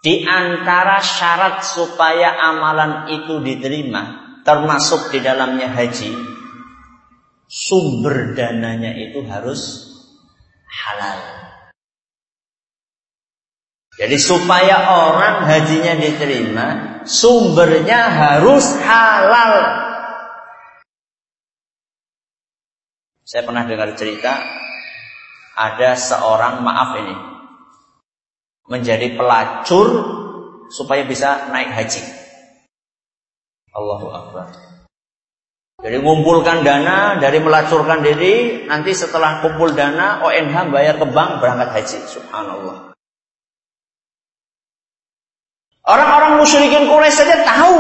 di antara syarat supaya amalan itu diterima termasuk di dalamnya haji, sumber dananya itu harus halal. Jadi supaya orang hajinya diterima, sumbernya harus halal. Saya pernah dengar cerita ada seorang maaf ini menjadi pelacur supaya bisa naik haji. Allahu Akbar. Jadi mengumpulkan dana dari melacurkan diri, nanti setelah kumpul dana ONH bayar ke bank berangkat haji. Subhanallah. Orang-orang musyrikin Quraisy saja tahu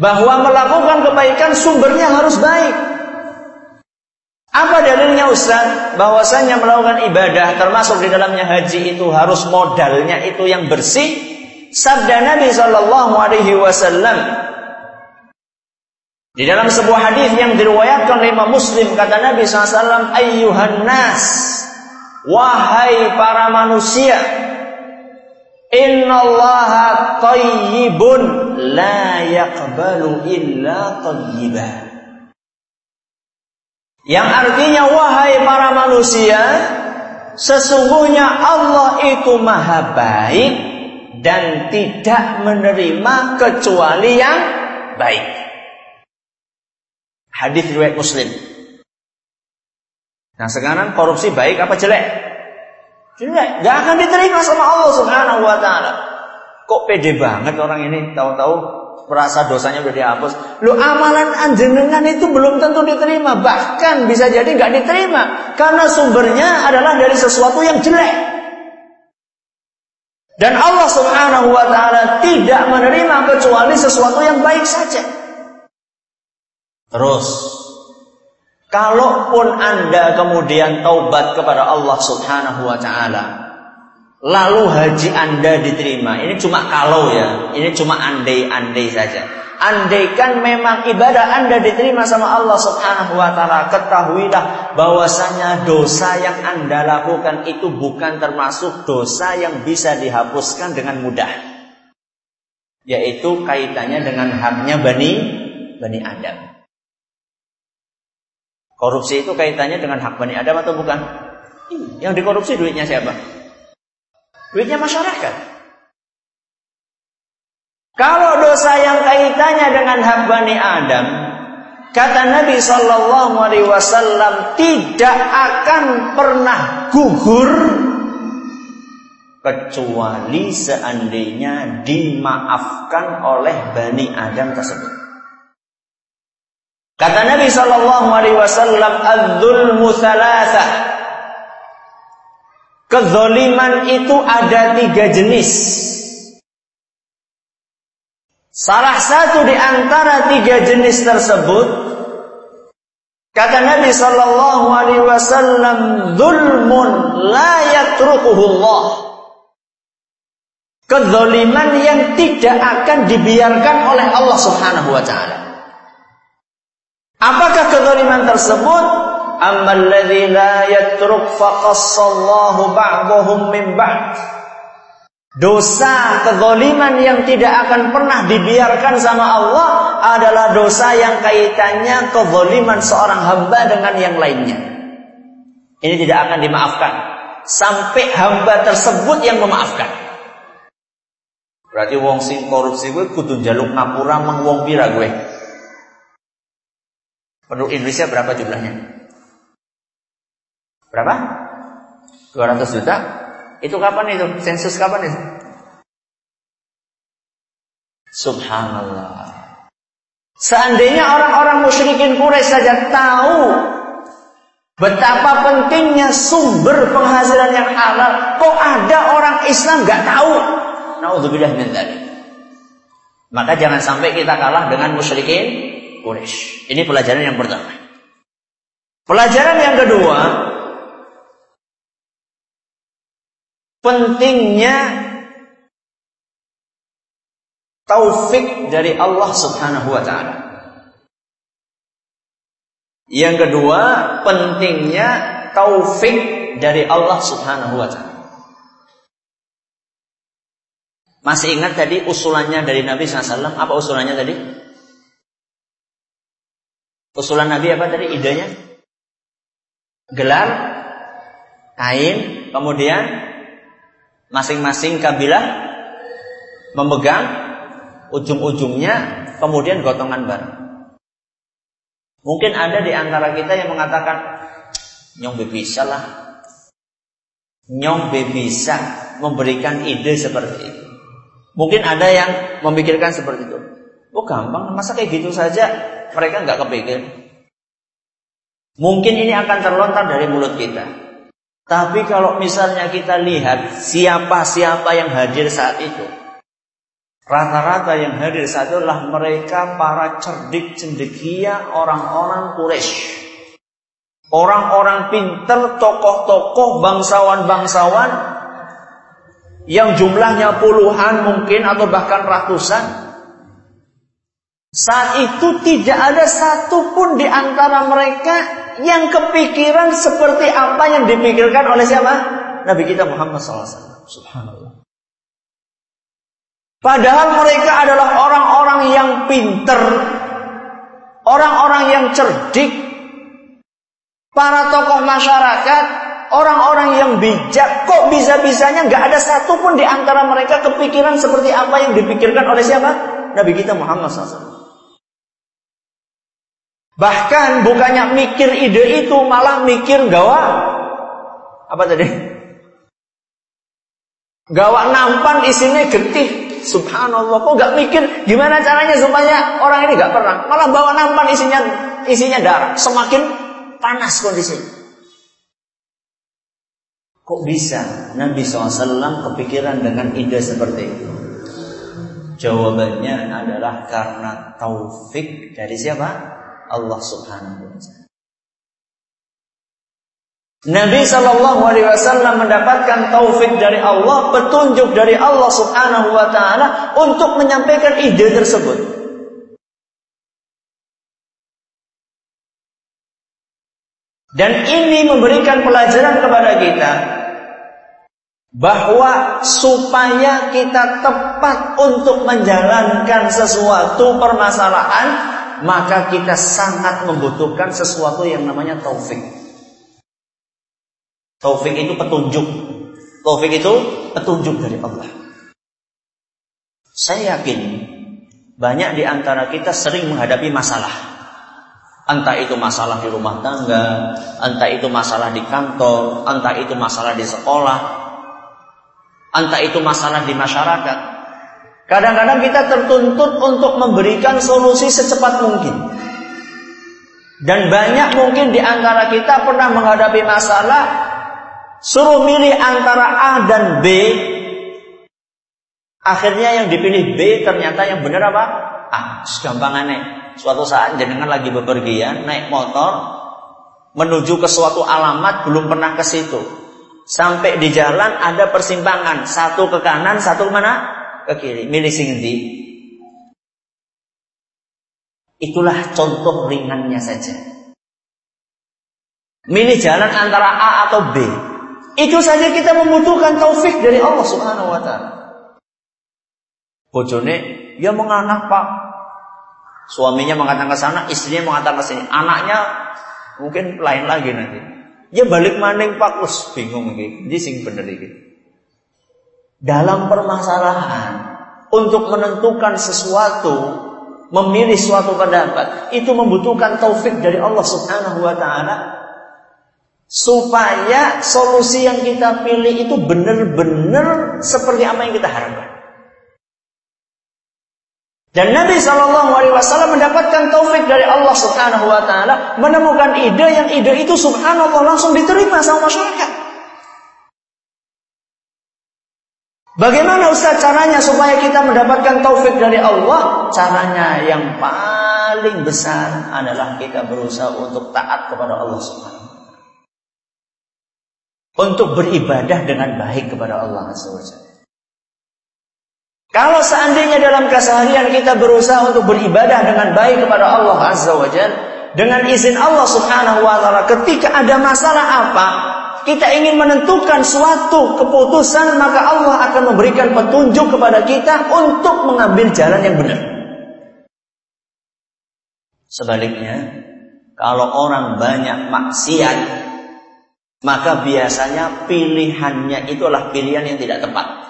bahwa melakukan kebaikan sumbernya harus baik. Apa dalilnya Ustaz? Bahwasanya melakukan ibadah termasuk di dalamnya haji itu harus modalnya itu yang bersih sabda Nabi Shallallahu Alaihi Wasallam di dalam sebuah hadis yang diriwayatkan oleh Imam Muslim kata Nabi SAW ayyuhan nas wahai para manusia innallaha tayyibun la yaqbalu illa tayyibah yang artinya wahai para manusia sesungguhnya Allah itu maha baik dan tidak menerima kecuali yang baik. Hadis riwayat Muslim. Nah sekarang korupsi baik apa jelek? Jelek, gak akan diterima sama Allah Subhanahu wa taala. Kok pede banget orang ini tahu-tahu merasa dosanya udah dihapus. Lu amalan anjenengan itu belum tentu diterima, bahkan bisa jadi nggak diterima karena sumbernya adalah dari sesuatu yang jelek. Dan Allah Subhanahu wa taala tidak menerima kecuali sesuatu yang baik saja. Terus Kalaupun Anda kemudian taubat kepada Allah Subhanahu wa taala, lalu haji Anda diterima. Ini cuma kalau ya, ini cuma andai-andai saja. Andaikan memang ibadah Anda diterima sama Allah Subhanahu wa taala, ketahuilah bahwasanya dosa yang Anda lakukan itu bukan termasuk dosa yang bisa dihapuskan dengan mudah. Yaitu kaitannya dengan haknya Bani Bani Adam. Korupsi itu kaitannya dengan hak Bani Adam atau bukan? Yang dikorupsi duitnya siapa? Duitnya masyarakat. Kalau dosa yang kaitannya dengan hak Bani Adam, kata Nabi Shallallahu Alaihi Wasallam tidak akan pernah gugur kecuali seandainya dimaafkan oleh Bani Adam tersebut. Kata Nabi Shallallahu Alaihi Wasallam, "Adzulmu thalatha." Kezoliman itu ada tiga jenis. Salah satu di antara tiga jenis tersebut kata Nabi sallallahu alaihi wasallam zulmun la yatrukuhullah. Kezaliman yang tidak akan dibiarkan oleh Allah Subhanahu wa taala. Apakah kezaliman tersebut? Ammal ladzi la yatruk faqassallahu ba'dahum min ba'd. Dosa kezoliman yang tidak akan pernah dibiarkan sama Allah adalah dosa yang kaitannya kezoliman seorang hamba dengan yang lainnya. Ini tidak akan dimaafkan sampai hamba tersebut yang memaafkan. Berarti wong sing korupsi gue kudu jaluk ngapura mang wong pira gue. Penduduk Indonesia berapa jumlahnya? Berapa? 200 juta? Itu kapan itu? Sensus kapan itu? Subhanallah. Seandainya orang-orang musyrikin Quraisy saja tahu betapa pentingnya sumber penghasilan yang halal, kok ada orang Islam nggak tahu? Nauzubillah min. Maka jangan sampai kita kalah dengan musyrikin Quraisy. Ini pelajaran yang pertama. Pelajaran yang kedua, pentingnya taufik dari Allah Subhanahu wa taala. Yang kedua, pentingnya taufik dari Allah Subhanahu wa taala. Masih ingat tadi usulannya dari Nabi SAW? Apa usulannya tadi? Usulan Nabi apa tadi idenya? Gelar, kain, kemudian masing-masing kabilah memegang ujung-ujungnya kemudian gotongan bareng. Mungkin ada di antara kita yang mengatakan nyong bisa lah. Nyong bisa memberikan ide seperti itu. Mungkin ada yang memikirkan seperti itu. Oh gampang, masa kayak gitu saja mereka nggak kepikir. Mungkin ini akan terlontar dari mulut kita. Tapi kalau misalnya kita lihat siapa-siapa yang hadir saat itu, rata-rata yang hadir saat itu adalah mereka para cerdik cendekia orang-orang Quraisy. Orang-orang pinter, tokoh-tokoh, bangsawan-bangsawan yang jumlahnya puluhan mungkin atau bahkan ratusan saat itu tidak ada satupun di antara mereka yang kepikiran seperti apa yang dipikirkan oleh siapa? Nabi kita Muhammad SAW. Subhanallah. Padahal mereka adalah orang-orang yang pinter, orang-orang yang cerdik, para tokoh masyarakat, orang-orang yang bijak. Kok bisa-bisanya nggak ada satupun di antara mereka kepikiran seperti apa yang dipikirkan oleh siapa? Nabi kita Muhammad SAW. Bahkan bukannya mikir ide itu malah mikir gawa apa tadi? Gawa nampan isinya getih. Subhanallah, kok gak mikir gimana caranya supaya orang ini gak perang? Malah bawa nampan isinya isinya darah. Semakin panas kondisi. Kok bisa Nabi SAW kepikiran dengan ide seperti itu? Jawabannya adalah karena taufik dari siapa? Allah Subhanahu wa taala. Nabi Shallallahu Alaihi Wasallam mendapatkan taufik dari Allah, petunjuk dari Allah Subhanahu Wa Taala untuk menyampaikan ide tersebut. Dan ini memberikan pelajaran kepada kita bahwa supaya kita tepat untuk menjalankan sesuatu permasalahan, maka kita sangat membutuhkan sesuatu yang namanya taufik. Taufik itu petunjuk. Taufik itu petunjuk dari Allah. Saya yakin banyak di antara kita sering menghadapi masalah. Entah itu masalah di rumah tangga, entah itu masalah di kantor, entah itu masalah di sekolah, entah itu masalah di masyarakat. Kadang-kadang kita tertuntut untuk memberikan solusi secepat mungkin. Dan banyak mungkin di antara kita pernah menghadapi masalah Suruh milih antara A dan B. Akhirnya yang dipilih B ternyata yang benar apa? A. Segampangannya. Suatu saat jenengan lagi bepergian, naik motor, menuju ke suatu alamat, belum pernah ke situ. Sampai di jalan ada persimpangan, satu ke kanan, satu mana? Kiri. Milih sing di. Itulah contoh ringannya saja. Milih jalan antara A atau B. Itu saja kita membutuhkan taufik dari Allah Subhanahu wa taala. Bojone ya menganak Pak. Suaminya mengatakan ke sana, istrinya mengatakan ke sini. Anaknya mungkin lain lagi nanti. Ya balik maning Pak, us bingung iki. Jadi sing bener iki. Dalam permasalahan untuk menentukan sesuatu, memilih suatu pendapat, itu membutuhkan taufik dari Allah Subhanahu wa taala supaya solusi yang kita pilih itu benar-benar seperti apa yang kita harapkan. Dan Nabi Shallallahu Alaihi Wasallam mendapatkan taufik dari Allah Subhanahu Wa Taala menemukan ide yang ide itu Subhanallah langsung diterima sama masyarakat. Bagaimana Ustaz caranya supaya kita mendapatkan taufik dari Allah? Caranya yang paling besar adalah kita berusaha untuk taat kepada Allah Subhanahu untuk beribadah dengan baik kepada Allah Azza Kalau seandainya dalam keseharian kita berusaha untuk beribadah dengan baik kepada Allah Azza wa dengan izin Allah Subhanahu wa taala ketika ada masalah apa kita ingin menentukan suatu keputusan maka Allah akan memberikan petunjuk kepada kita untuk mengambil jalan yang benar. Sebaliknya, kalau orang banyak maksiat maka biasanya pilihannya itulah pilihan yang tidak tepat.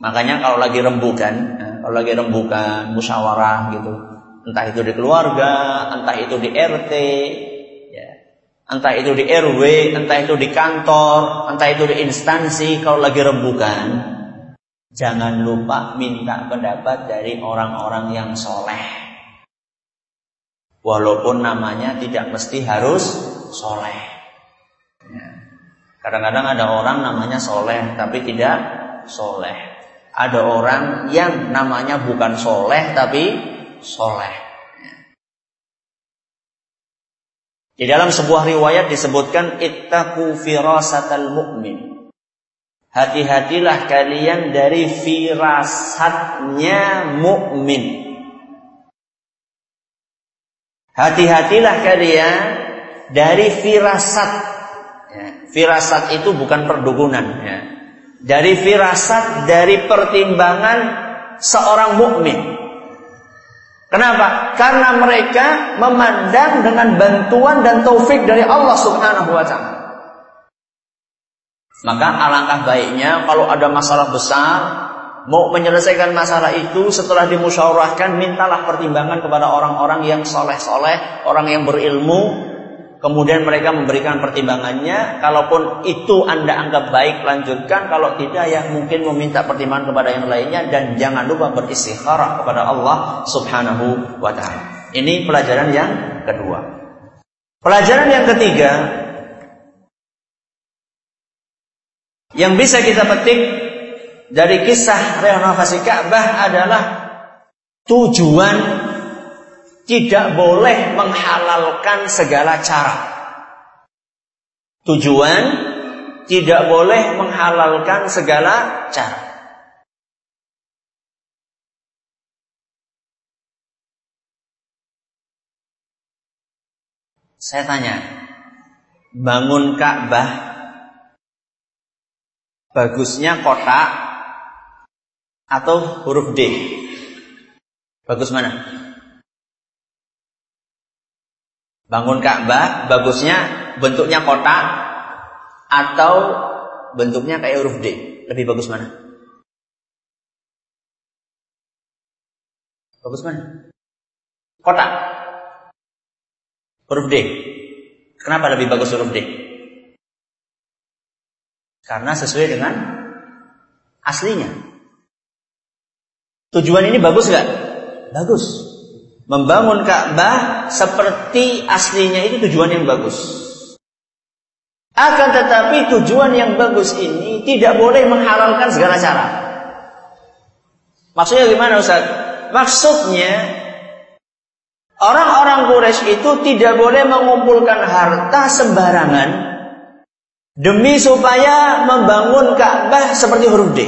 Makanya kalau lagi rembukan, eh, kalau lagi rembukan musyawarah gitu, entah itu di keluarga, entah itu di RT, ya, entah itu di RW, entah itu di kantor, entah itu di instansi, kalau lagi rembukan, jangan lupa minta pendapat dari orang-orang yang soleh. Walaupun namanya tidak mesti harus soleh. Ya. Kadang-kadang ada orang namanya soleh tapi tidak soleh. Ada orang yang namanya bukan soleh tapi soleh. Ya. Di dalam sebuah riwayat disebutkan ittaqu firasatal mu'min. Hati-hatilah kalian dari firasatnya mukmin. Hati-hatilah kalian dari firasat. Ya, firasat itu bukan perdukunan. Ya. Dari firasat, dari pertimbangan seorang mukmin. Kenapa? Karena mereka memandang dengan bantuan dan taufik dari Allah Subhanahu wa taala. Maka alangkah baiknya kalau ada masalah besar mau menyelesaikan masalah itu setelah dimusyawarahkan mintalah pertimbangan kepada orang-orang yang soleh-soleh, orang yang berilmu. Kemudian mereka memberikan pertimbangannya. Kalaupun itu anda anggap baik, lanjutkan. Kalau tidak, ya mungkin meminta pertimbangan kepada yang lainnya. Dan jangan lupa beristikharah kepada Allah subhanahu wa ta'ala. Ini pelajaran yang kedua. Pelajaran yang ketiga. Yang bisa kita petik dari kisah renovasi Ka'bah adalah tujuan tidak boleh menghalalkan segala cara. Tujuan tidak boleh menghalalkan segala cara. Saya tanya, bangun Ka'bah bagusnya kotak atau huruf D? Bagus mana? Bangun Ka'bah bagusnya bentuknya kotak atau bentuknya kayak huruf D? Lebih bagus mana? Bagus mana? Kotak. Huruf D. Kenapa lebih bagus huruf D? Karena sesuai dengan aslinya. Tujuan ini bagus nggak? Bagus. Membangun Ka'bah seperti aslinya itu tujuan yang bagus. Akan tetapi tujuan yang bagus ini tidak boleh menghalalkan segala cara. Maksudnya gimana Ustaz? Maksudnya orang-orang Quraisy itu tidak boleh mengumpulkan harta sembarangan demi supaya membangun Ka'bah seperti huruf D.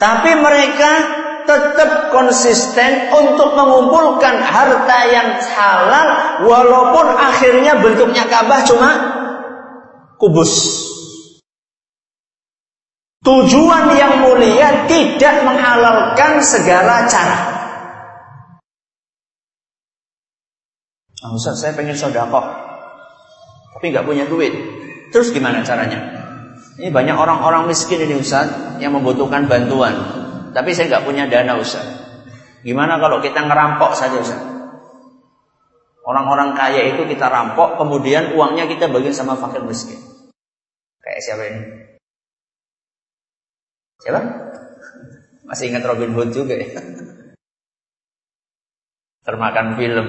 Tapi mereka tetap konsisten untuk mengumpulkan harta yang halal walaupun akhirnya bentuknya Ka'bah cuma kubus. Tujuan yang mulia tidak menghalalkan segala cara. Oh, Ustaz, saya pengen sodakoh, tapi nggak punya duit. Terus gimana caranya? Ini banyak orang-orang miskin ini Ustaz yang membutuhkan bantuan. Tapi saya nggak punya dana Ustaz. Gimana kalau kita ngerampok saja Ustaz? Orang-orang kaya itu kita rampok, kemudian uangnya kita bagi sama fakir miskin. Kayak siapa ini? Siapa? Masih ingat Robin Hood juga ya? Termakan film.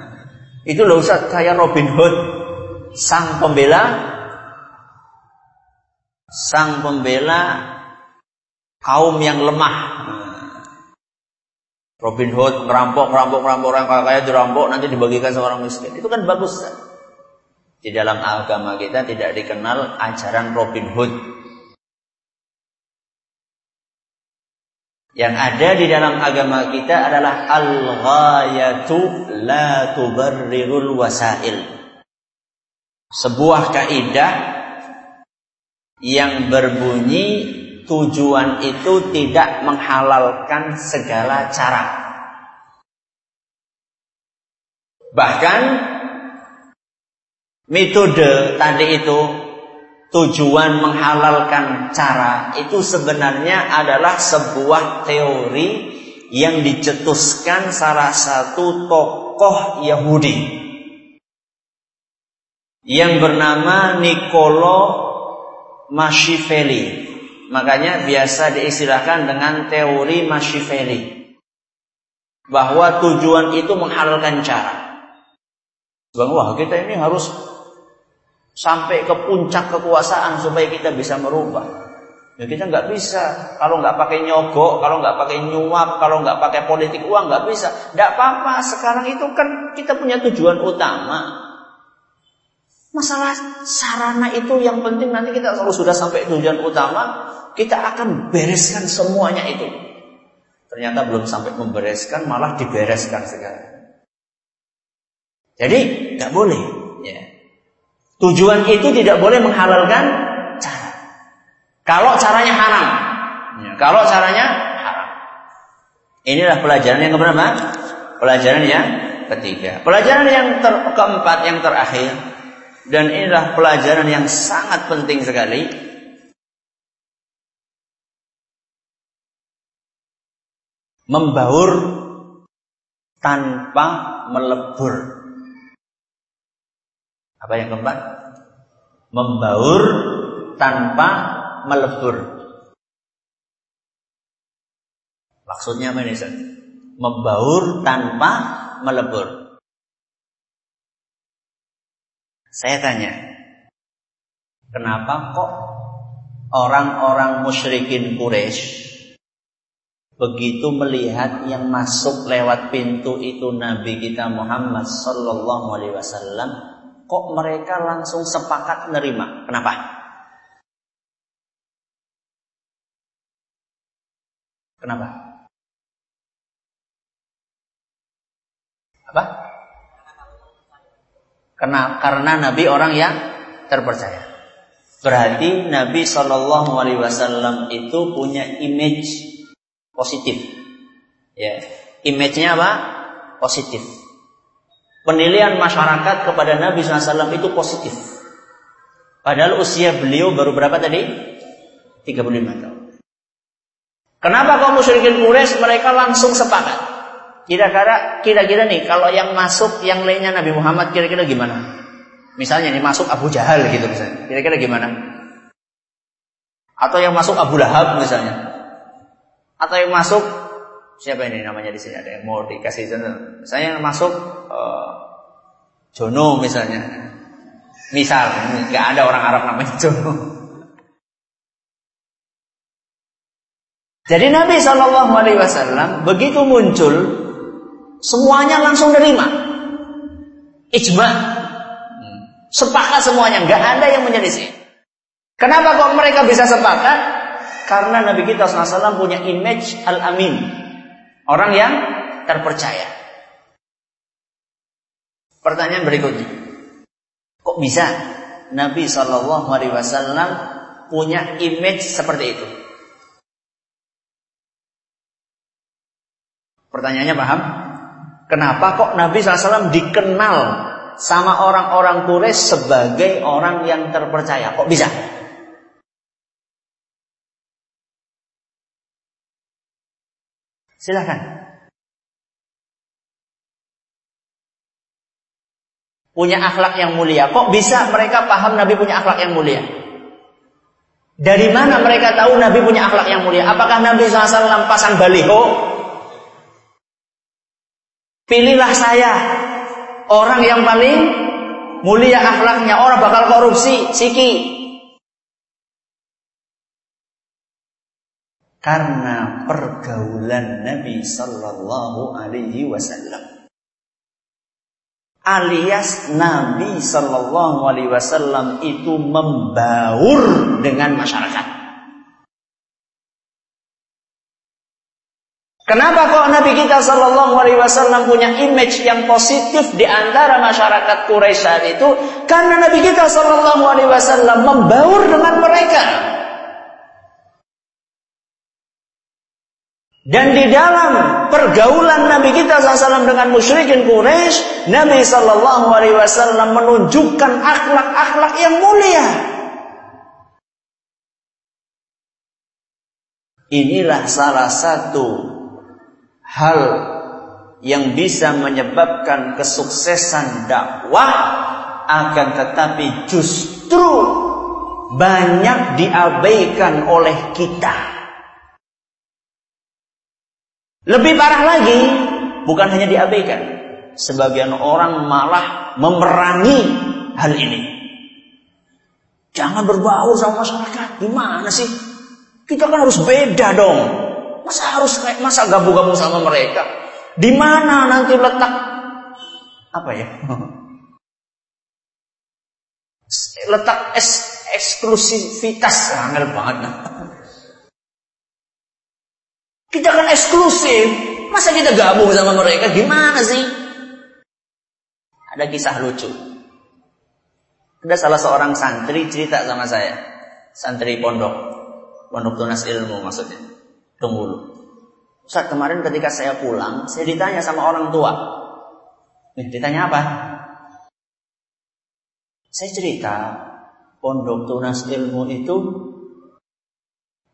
itu loh Ustaz, kayak Robin Hood. Sang pembela Sang pembela kaum yang lemah. Robin Hood merampok, merampok, merampok orang kaya dirampok nanti dibagikan seorang miskin. Itu kan bagus kan? Di dalam agama kita tidak dikenal ajaran Robin Hood. Yang ada di dalam agama kita adalah al-ghayatu la tubarrirul wasail. Sebuah kaidah yang berbunyi tujuan itu tidak menghalalkan segala cara. Bahkan metode tadi itu tujuan menghalalkan cara itu sebenarnya adalah sebuah teori yang dicetuskan salah satu tokoh Yahudi yang bernama Niccolo Machiavelli. Makanya biasa diistilahkan dengan teori Machiavelli. Bahwa tujuan itu menghalalkan cara. Bang, wah kita ini harus sampai ke puncak kekuasaan supaya kita bisa merubah. Ya kita nggak bisa kalau nggak pakai nyogok, kalau nggak pakai nyuap, kalau nggak pakai politik uang nggak bisa. Nggak apa-apa. Sekarang itu kan kita punya tujuan utama. Masalah sarana itu yang penting nanti kita kalau sudah sampai tujuan utama, kita akan bereskan semuanya itu. Ternyata belum sampai membereskan, malah dibereskan sekarang. Jadi nggak boleh. Ya. Tujuan itu tidak boleh menghalalkan cara. Kalau caranya haram, ya. kalau caranya haram. Inilah pelajaran yang keberapa? Pelajaran yang ketiga. Pelajaran yang keempat, yang terakhir, dan inilah pelajaran yang sangat penting sekali membaur tanpa melebur. Apa yang keempat? Membaur tanpa melebur. Maksudnya apa ini? Membaur tanpa melebur. Saya tanya, kenapa kok orang-orang musyrikin Quraisy Begitu melihat yang masuk lewat pintu itu Nabi kita Muhammad Sallallahu Alaihi Wasallam, kok mereka langsung sepakat nerima? Kenapa? Kenapa? Apa? Karena karena Nabi orang yang terpercaya. Berarti Nabi Shallallahu Alaihi Wasallam itu punya image positif. Ya, image-nya apa? Positif. Penilaian masyarakat kepada Nabi SAW itu positif. Padahal usia beliau baru berapa tadi? 35 tahun. Kenapa kaum musyrikin Quraisy mereka langsung sepakat? Kira-kira kira-kira nih kalau yang masuk yang lainnya Nabi Muhammad kira-kira gimana? Misalnya nih masuk Abu Jahal gitu misalnya. Kira-kira gimana? Atau yang masuk Abu Lahab misalnya. Atau yang masuk siapa ini namanya di sini ada yang mau dikasih contoh. Misalnya yang masuk uh, Jono misalnya. Misal, nggak ada orang Arab namanya Jono. Jadi Nabi Shallallahu Alaihi Wasallam begitu muncul, semuanya langsung nerima. Ijma Sepakat semuanya, nggak ada yang menyelisih. Kenapa kok mereka bisa sepakat? Karena Nabi kita SAW punya image al-amin. Orang yang terpercaya. Pertanyaan berikutnya. Kok bisa Nabi Shallallahu Alaihi Wasallam punya image seperti itu? Pertanyaannya paham? Kenapa kok Nabi SAW dikenal sama orang-orang Quraisy sebagai orang yang terpercaya. Kok bisa? Silahkan. Punya akhlak yang mulia. Kok bisa mereka paham Nabi punya akhlak yang mulia? Dari mana mereka tahu Nabi punya akhlak yang mulia? Apakah Nabi SAW pasang baliho? Pilihlah saya orang yang paling mulia akhlaknya, orang bakal korupsi, siki. Karena pergaulan Nabi Sallallahu Alaihi Wasallam. Alias Nabi Sallallahu Alaihi Wasallam itu membaur dengan masyarakat. Kenapa kok Nabi kita Shallallahu Alaihi Wasallam punya image yang positif di antara masyarakat Quraisy saat itu? Karena Nabi kita Shallallahu Alaihi Wasallam membaur dengan mereka. Dan di dalam pergaulan Nabi kita SAW dengan musyrikin Quraisy, Nabi Shallallahu Alaihi Wasallam menunjukkan akhlak-akhlak yang mulia. Inilah salah satu hal yang bisa menyebabkan kesuksesan dakwah akan tetapi justru banyak diabaikan oleh kita. Lebih parah lagi, bukan hanya diabaikan, sebagian orang malah memerangi hal ini. Jangan berbaur sama masyarakat. Gimana sih? Kita kan harus beda dong. Masa harus kayak masa gabung-gabung sama mereka? Di mana nanti letak apa ya? letak es, eksklusivitas angel banget. Kita kan eksklusif, masa kita gabung sama mereka? Gimana sih? Ada kisah lucu. Ada salah seorang santri cerita sama saya, santri pondok, pondok tunas ilmu maksudnya. Tunggu. Ustaz kemarin ketika saya pulang, saya ditanya sama orang tua. Nih, ditanya apa? Saya cerita, pondok tunas ilmu itu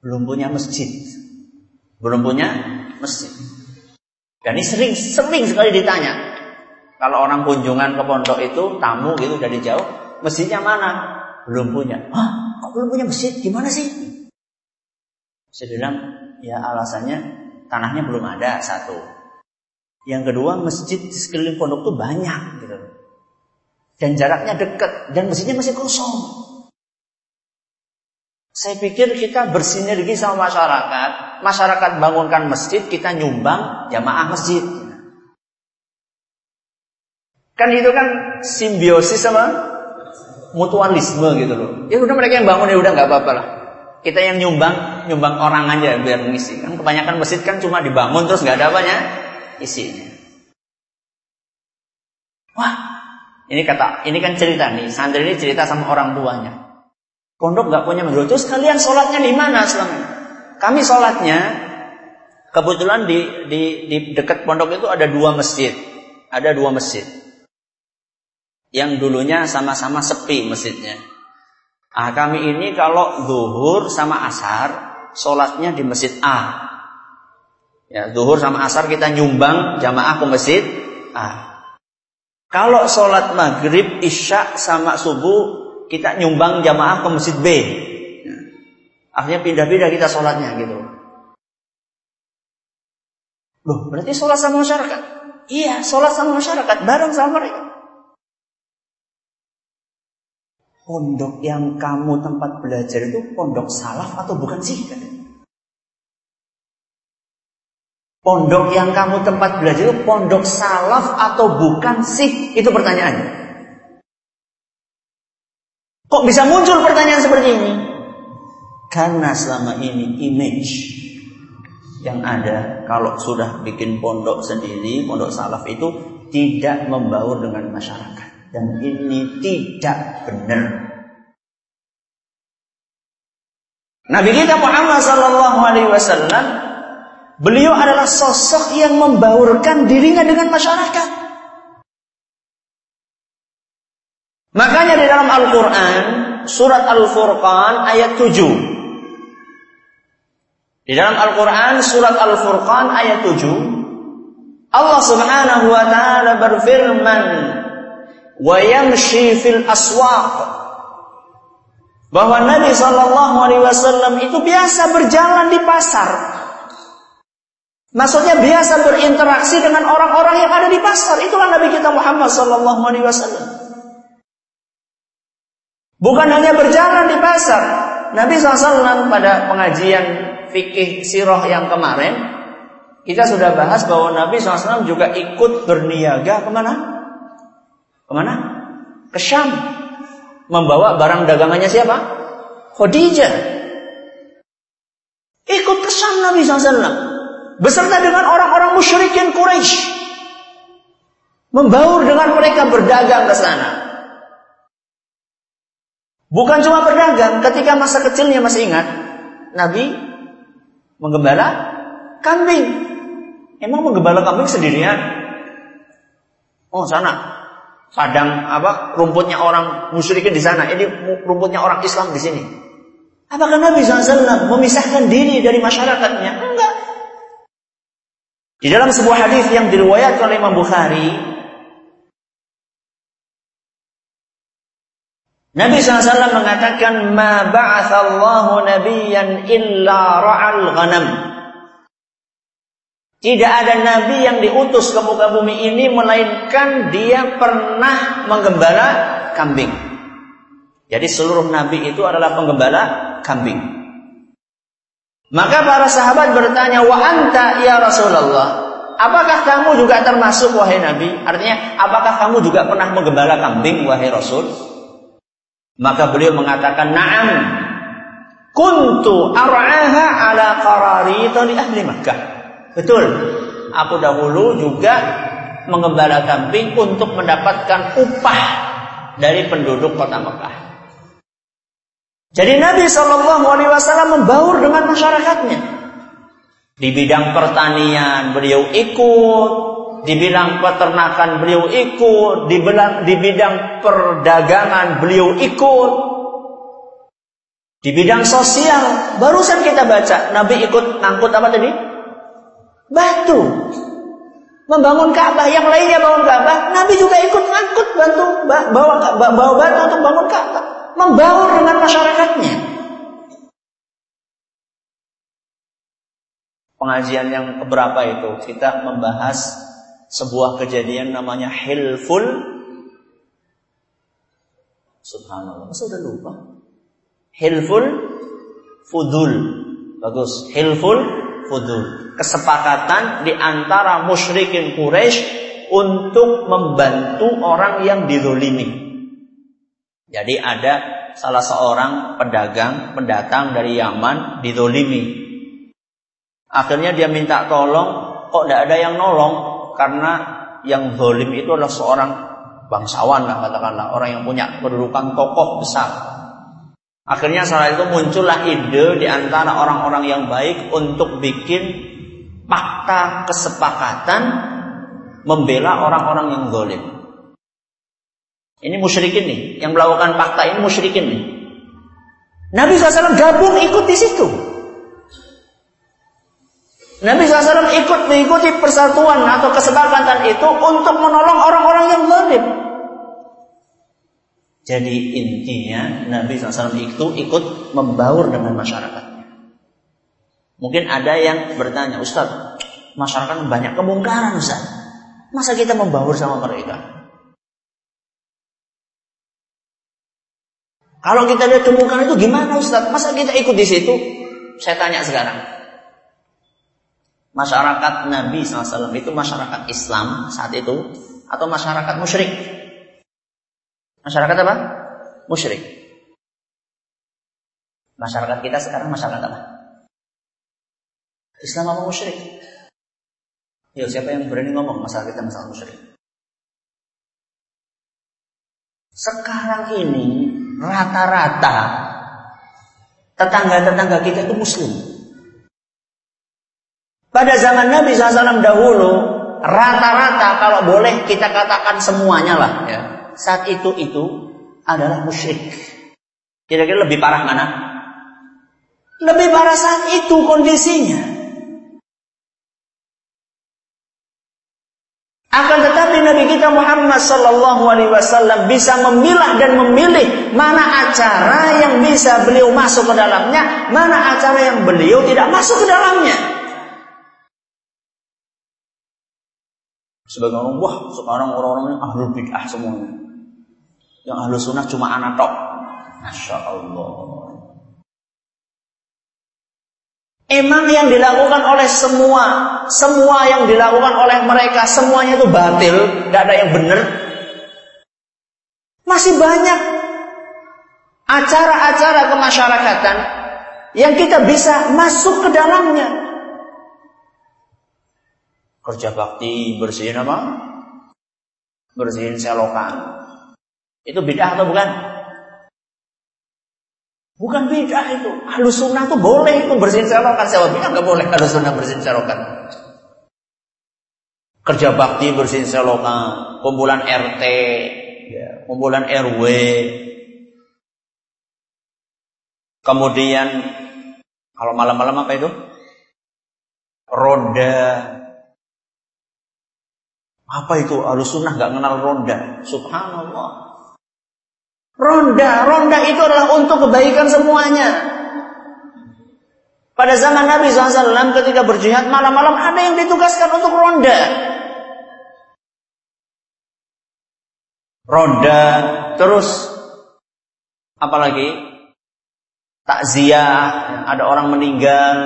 belum punya masjid. Belum punya masjid. Dan ini sering, sering sekali ditanya. Kalau orang kunjungan ke pondok itu, tamu gitu dari jauh, masjidnya mana? Belum punya. Hah? Kok belum punya masjid? Gimana sih? Saya bilang, ya alasannya tanahnya belum ada satu. Yang kedua masjid di sekeliling pondok itu banyak gitu. Dan jaraknya dekat dan masjidnya masih kosong. Saya pikir kita bersinergi sama masyarakat. Masyarakat bangunkan masjid, kita nyumbang jamaah masjid. Kan itu kan simbiosis sama mutualisme gitu loh. Ya udah mereka yang bangun ya udah nggak apa-apa lah. Kita yang nyumbang, nyumbang orang aja biar ngisi. Kan kebanyakan masjid kan cuma dibangun terus nggak ada apanya isinya. Wah, ini kata, ini kan cerita nih. Santri ini cerita sama orang tuanya. Pondok nggak punya masjid. Terus kalian sholatnya di mana selama? Kami sholatnya kebetulan di, di di dekat pondok itu ada dua masjid. Ada dua masjid. Yang dulunya sama-sama sepi masjidnya. Ah, kami ini kalau zuhur sama asar, sholatnya di masjid A. Ya, zuhur sama asar kita nyumbang jamaah ke masjid A. Kalau sholat maghrib, isya sama subuh kita nyumbang jamaah ke masjid B. Akhirnya pindah-pindah kita sholatnya gitu. Loh, berarti sholat sama masyarakat? Iya, sholat sama masyarakat, bareng sama mereka. Pondok yang kamu tempat belajar itu pondok salaf atau bukan sih? Pondok yang kamu tempat belajar itu pondok salaf atau bukan sih? Itu pertanyaannya. Kok bisa muncul pertanyaan seperti ini? Karena selama ini image yang ada kalau sudah bikin pondok sendiri, pondok salaf itu tidak membaur dengan masyarakat. Dan ini tidak benar. Nabi kita Muhammad sallallahu alaihi wasallam Beliau adalah sosok yang membaurkan dirinya dengan masyarakat. Makanya di dalam Al-Quran, surat Al-Furqan ayat 7. Di dalam Al-Quran, surat Al-Furqan ayat 7. Allah subhanahu wa ta'ala berfirman, wa yamshi fil aswaq bahwa Nabi Shallallahu Alaihi Wasallam itu biasa berjalan di pasar Maksudnya biasa berinteraksi dengan orang-orang yang ada di pasar. Itulah Nabi kita Muhammad sallallahu alaihi wasallam. Bukan hanya berjalan di pasar. Nabi SAW pada pengajian fikih sirah yang kemarin, kita sudah bahas bahwa Nabi SAW juga ikut berniaga ke mana? Ke mana? Ke Syam. Membawa barang dagangannya siapa? Khadijah. Ikut ke Syam Nabi SAW beserta dengan orang-orang musyrikin Quraisy membaur dengan mereka berdagang ke sana. Bukan cuma berdagang, ketika masa kecilnya masih ingat, Nabi menggembala kambing. Emang menggembala kambing sendirian? Oh, sana. Padang apa rumputnya orang musyrikin di sana, ini rumputnya orang Islam di sini. Apakah Nabi SAW memisahkan diri dari masyarakatnya? Enggak. Di dalam sebuah hadis yang diriwayatkan oleh Imam Bukhari, Nabi SAW mengatakan, "Ma ba'athallahu nabiyyan illa ra'al ghanam." Tidak ada nabi yang diutus ke muka bumi ini melainkan dia pernah menggembala kambing. Jadi seluruh nabi itu adalah penggembala kambing. Maka para sahabat bertanya, "Wa anta ya Rasulullah?" Apakah kamu juga termasuk wahai Nabi? Artinya, apakah kamu juga pernah menggembala kambing wahai Rasul? Maka beliau mengatakan, "Na'am." Kuntu ar'aha ala qarari li ahli Makkah. Betul. Aku dahulu juga menggembala kambing untuk mendapatkan upah dari penduduk kota Mekah. Jadi Nabi Shallallahu Alaihi Wasallam membaur dengan masyarakatnya. Di bidang pertanian beliau ikut, di bidang peternakan beliau ikut, di bidang, di bidang perdagangan beliau ikut. Di bidang sosial, barusan kita baca, Nabi ikut ngangkut apa tadi? Batu. Membangun Ka'bah, yang lainnya bangun Ka'bah, Nabi juga ikut ngangkut bantu bawa bawa batu untuk bangun Ka'bah membaur dengan masyarakatnya. Pengajian yang keberapa itu kita membahas sebuah kejadian namanya hilful Subhanallah, masa udah lupa? Hilful fudul. Bagus. Hilful fudul. Kesepakatan di antara musyrikin Quraisy untuk membantu orang yang dizolimi. Jadi ada salah seorang pedagang pendatang dari Yaman dizolimi. Akhirnya dia minta tolong, kok tidak ada yang nolong karena yang zolim itu adalah seorang bangsawan lah katakanlah orang yang punya kedudukan tokoh besar. Akhirnya setelah itu muncullah ide di antara orang-orang yang baik untuk bikin fakta kesepakatan membela orang-orang yang zalim. Ini musyrikin nih, yang melakukan fakta ini musyrikin nih. Nabi SAW gabung ikut di situ. Nabi SAW ikut mengikuti persatuan atau kesepakatan itu untuk menolong orang-orang yang zalim. Jadi intinya Nabi SAW itu ikut membaur dengan masyarakat. Mungkin ada yang bertanya, Ustaz, masyarakat banyak kemungkaran Ustaz. Masa kita membaur sama mereka? Kalau kita lihat kemungkaran itu gimana Ustaz? Masa kita ikut di situ? Saya tanya sekarang. Masyarakat Nabi SAW itu masyarakat Islam saat itu atau masyarakat musyrik? Masyarakat apa? Musyrik. Masyarakat kita sekarang masyarakat apa? Islam apa musyrik? Ya siapa yang berani ngomong masalah kita masalah musyrik? Sekarang ini rata-rata tetangga-tetangga kita itu muslim. Pada zaman Nabi SAW dahulu, rata-rata kalau boleh kita katakan semuanya lah ya. Saat itu itu adalah musyrik. Kira-kira lebih parah mana? Lebih parah saat itu kondisinya. Akan tetapi Nabi kita Muhammad Sallallahu Alaihi Wasallam bisa memilah dan memilih mana acara yang bisa beliau masuk ke dalamnya, mana acara yang beliau tidak masuk ke dalamnya. Sebagai orang wah sekarang orang-orang ini ahlul bid'ah semuanya. Yang ahlu sunnah cuma anak tok. Masya Allah. Emang yang dilakukan oleh semua, semua yang dilakukan oleh mereka, semuanya itu batil, tidak ada yang benar. Masih banyak acara-acara kemasyarakatan yang kita bisa masuk ke dalamnya. Kerja bakti bersihin apa? Bersihin selokan. Itu bid'ah atau bukan? Bukan bid'ah itu. Halus sunnah itu boleh itu selokan. Siapa bilang nggak boleh halus sunnah bersihin selokan? Kerja bakti bersihin selokan. Kumpulan RT. Ya, kumpulan RW. Kemudian kalau malam-malam apa itu? Roda. Apa itu? Halus sunnah nggak kenal ronda. Subhanallah. Ronda, ronda itu adalah untuk kebaikan semuanya. Pada zaman Nabi SAW ketika berjihad malam-malam ada yang ditugaskan untuk ronda. Ronda, terus apalagi takziah, ada orang meninggal,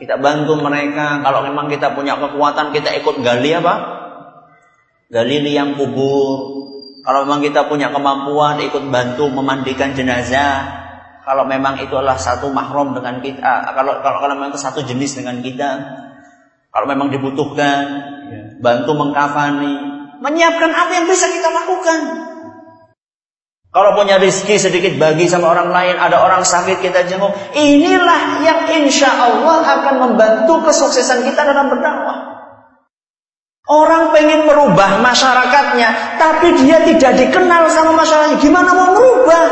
kita bantu mereka. Kalau memang kita punya kekuatan, kita ikut gali apa? Gali liang kubur, kalau memang kita punya kemampuan ikut bantu memandikan jenazah, kalau memang itu adalah satu mahram dengan kita, kalau kalau, kalau memang itu satu jenis dengan kita, kalau memang dibutuhkan, ya, bantu mengkafani, menyiapkan apa yang bisa kita lakukan. Kalau punya rezeki sedikit bagi sama orang lain, ada orang sakit kita jenguk. Inilah yang insya Allah akan membantu kesuksesan kita dalam berdakwah. Orang pengen merubah masyarakatnya, tapi dia tidak dikenal sama masyarakatnya. Gimana mau merubah?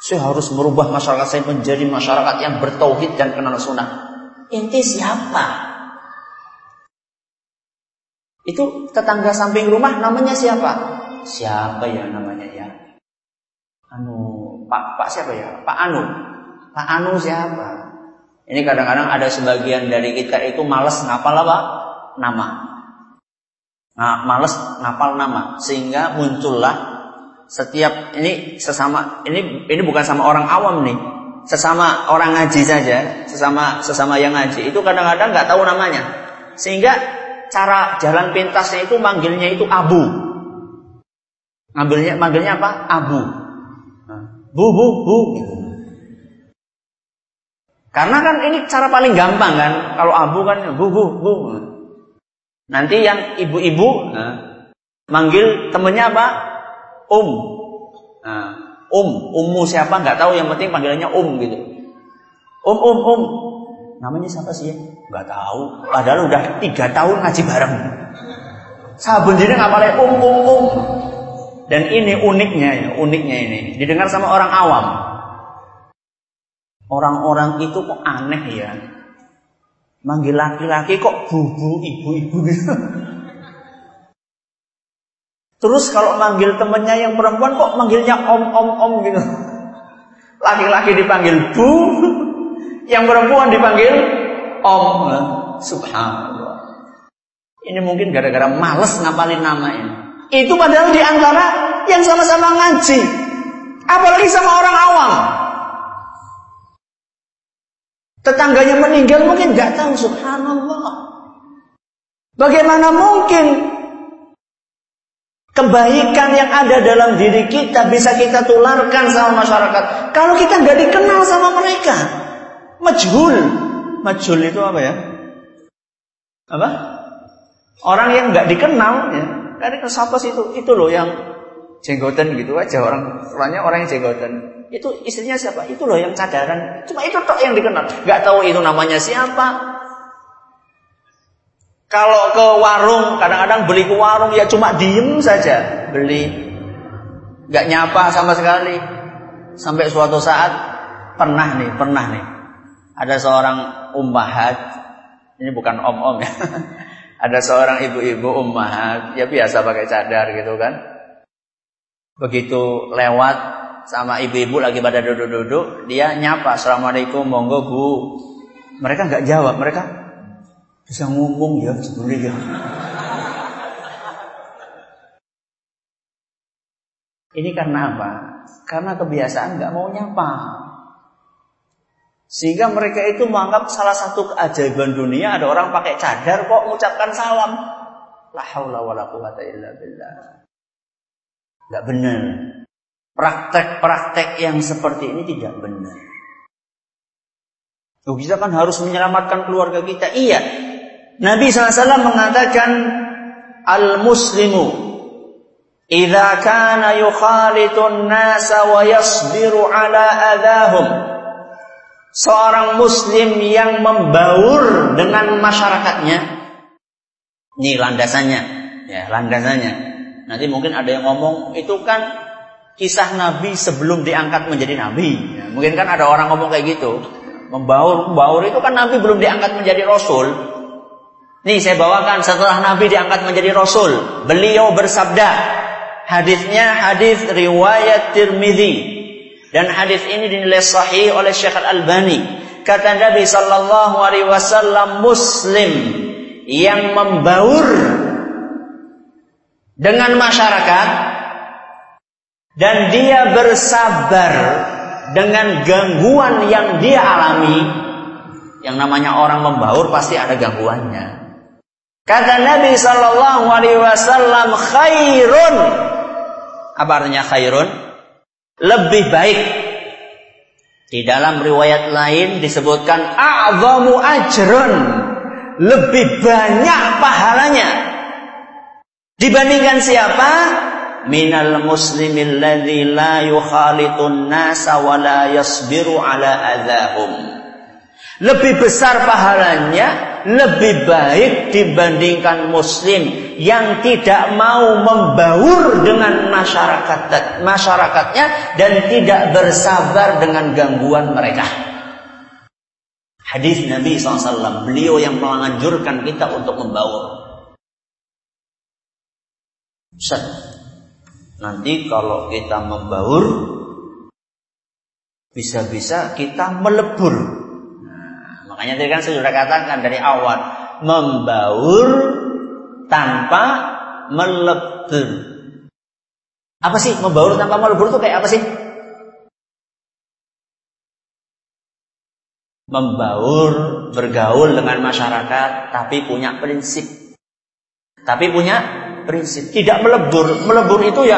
Saya harus merubah masyarakat saya menjadi masyarakat yang bertauhid dan kenal sunnah. Inti siapa? Itu tetangga samping rumah namanya siapa? Siapa ya namanya ya? Anu, Pak Pak siapa ya? Pak Anu. Pak Anu siapa? Ini kadang-kadang ada sebagian dari kita itu males ngapal apa? Nama. Nah, males ngapal nama sehingga muncullah setiap ini sesama ini ini bukan sama orang awam nih. Sesama orang ngaji saja, sesama sesama yang ngaji itu kadang-kadang nggak tahu namanya. Sehingga cara jalan pintasnya itu manggilnya itu abu. Ngambilnya manggilnya apa? Abu. Bu bu bu gitu. Karena kan ini cara paling gampang kan. Kalau abu kan bu bu bu. Nanti yang ibu-ibu nah, manggil temennya apa? Um. Nah, um, ummu siapa nggak tahu. Yang penting panggilannya um gitu. Um um um. Namanya siapa sih ya? Nggak tahu. Padahal udah tiga tahun ngaji bareng. Sabun jadi ngapalin um um um. Dan ini uniknya, uniknya ini didengar sama orang awam. Orang-orang itu kok aneh ya. Manggil laki-laki kok bubu, ibu-ibu gitu. Terus kalau manggil temennya yang perempuan kok manggilnya om-om-om gitu. Laki-laki dipanggil bu, yang perempuan dipanggil om. Subhanallah. Ini mungkin gara-gara males ngapalin nama ini. Itu padahal di antara yang sama-sama ngaji. Apalagi sama orang awam. Tetangganya meninggal mungkin nggak tahu subhanallah. Bagaimana mungkin kebaikan yang ada dalam diri kita bisa kita tularkan sama masyarakat kalau kita nggak dikenal sama mereka? Majhul. Majhul itu apa ya? Apa? Orang yang nggak dikenal ya. Dari siapa itu? Itu loh yang jenggotan gitu aja. Orang orangnya orang yang jenggotan itu istrinya siapa? Itu loh yang cadaran. Cuma itu tok yang dikenal. Nggak tahu itu namanya siapa. Kalau ke warung kadang-kadang beli ke warung ya cuma diem saja. Beli. Nggak nyapa sama sekali. Sampai suatu saat pernah nih pernah nih. Ada seorang ummahat. Ini bukan om-om ya. Ada seorang ibu-ibu ummahat. Ya biasa pakai cadar gitu kan Begitu lewat sama ibu-ibu lagi pada duduk-duduk, dia nyapa, Assalamualaikum, monggo bu. Mereka nggak jawab, mereka bisa ngomong ya sebenarnya. Ini karena apa? Karena kebiasaan nggak mau nyapa. Sehingga mereka itu menganggap salah satu keajaiban dunia ada orang pakai cadar kok mengucapkan salam. La haula wala quwata illa billah. Tidak benar. Praktek-praktek yang seperti ini tidak benar. Oh, kita kan harus menyelamatkan keluarga kita. Iya. Nabi SAW mengatakan Al-Muslimu Idza kana yukhalitun nasa wa yasbiru ala adahum Seorang muslim yang membaur dengan masyarakatnya Ini landasannya Ya landasannya Nanti mungkin ada yang ngomong itu kan kisah Nabi sebelum diangkat menjadi Nabi. Ya, mungkin kan ada orang ngomong kayak gitu. Membaur, membaur itu kan Nabi belum diangkat menjadi Rasul. Nih saya bawakan setelah Nabi diangkat menjadi Rasul. Beliau bersabda. Hadisnya hadis riwayat Tirmidzi. Dan hadis ini dinilai sahih oleh Syekh Al-Albani. Kata Nabi sallallahu alaihi wasallam muslim yang membaur dengan masyarakat dan dia bersabar dengan gangguan yang dia alami. Yang namanya orang membaur pasti ada gangguannya. Kata Nabi Shallallahu Alaihi Wasallam khairun. Apa artinya khairun? Lebih baik. Di dalam riwayat lain disebutkan a'zamu ajrun. Lebih banyak pahalanya Dibandingkan siapa? Minal muslimil ladzi la yukhalitun nasa wa la yasbiru ala adahum. Lebih besar pahalanya, lebih baik dibandingkan muslim yang tidak mau membaur dengan masyarakat masyarakatnya dan tidak bersabar dengan gangguan mereka. Hadis Nabi SAW, beliau yang menganjurkan kita untuk membaur. Ustaz, nanti kalau kita membaur, bisa-bisa kita melebur. Nah, makanya tadi kan saya sudah katakan dari awal, membaur tanpa melebur. Apa sih membaur tanpa melebur itu kayak apa sih? Membaur, bergaul dengan masyarakat, tapi punya prinsip Tapi punya prinsip. Tidak melebur. Melebur itu ya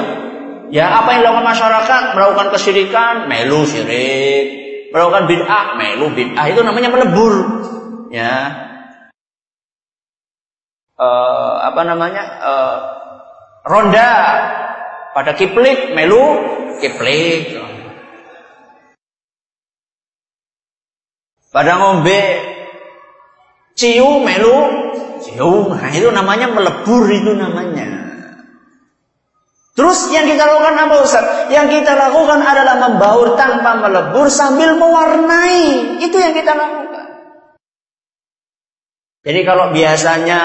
ya apa yang dilakukan masyarakat, melakukan kesyirikan, melu syirik, melakukan bid'ah, melu bid'ah itu namanya melebur. Ya. Uh, apa namanya? Uh, ronda pada kiplik, melu kiplik. Pada ngombe ciu melu ciu. Nah, itu namanya melebur itu namanya. Terus yang kita lakukan apa Ustaz? Yang kita lakukan adalah membaur tanpa melebur sambil mewarnai. Itu yang kita lakukan. Jadi kalau biasanya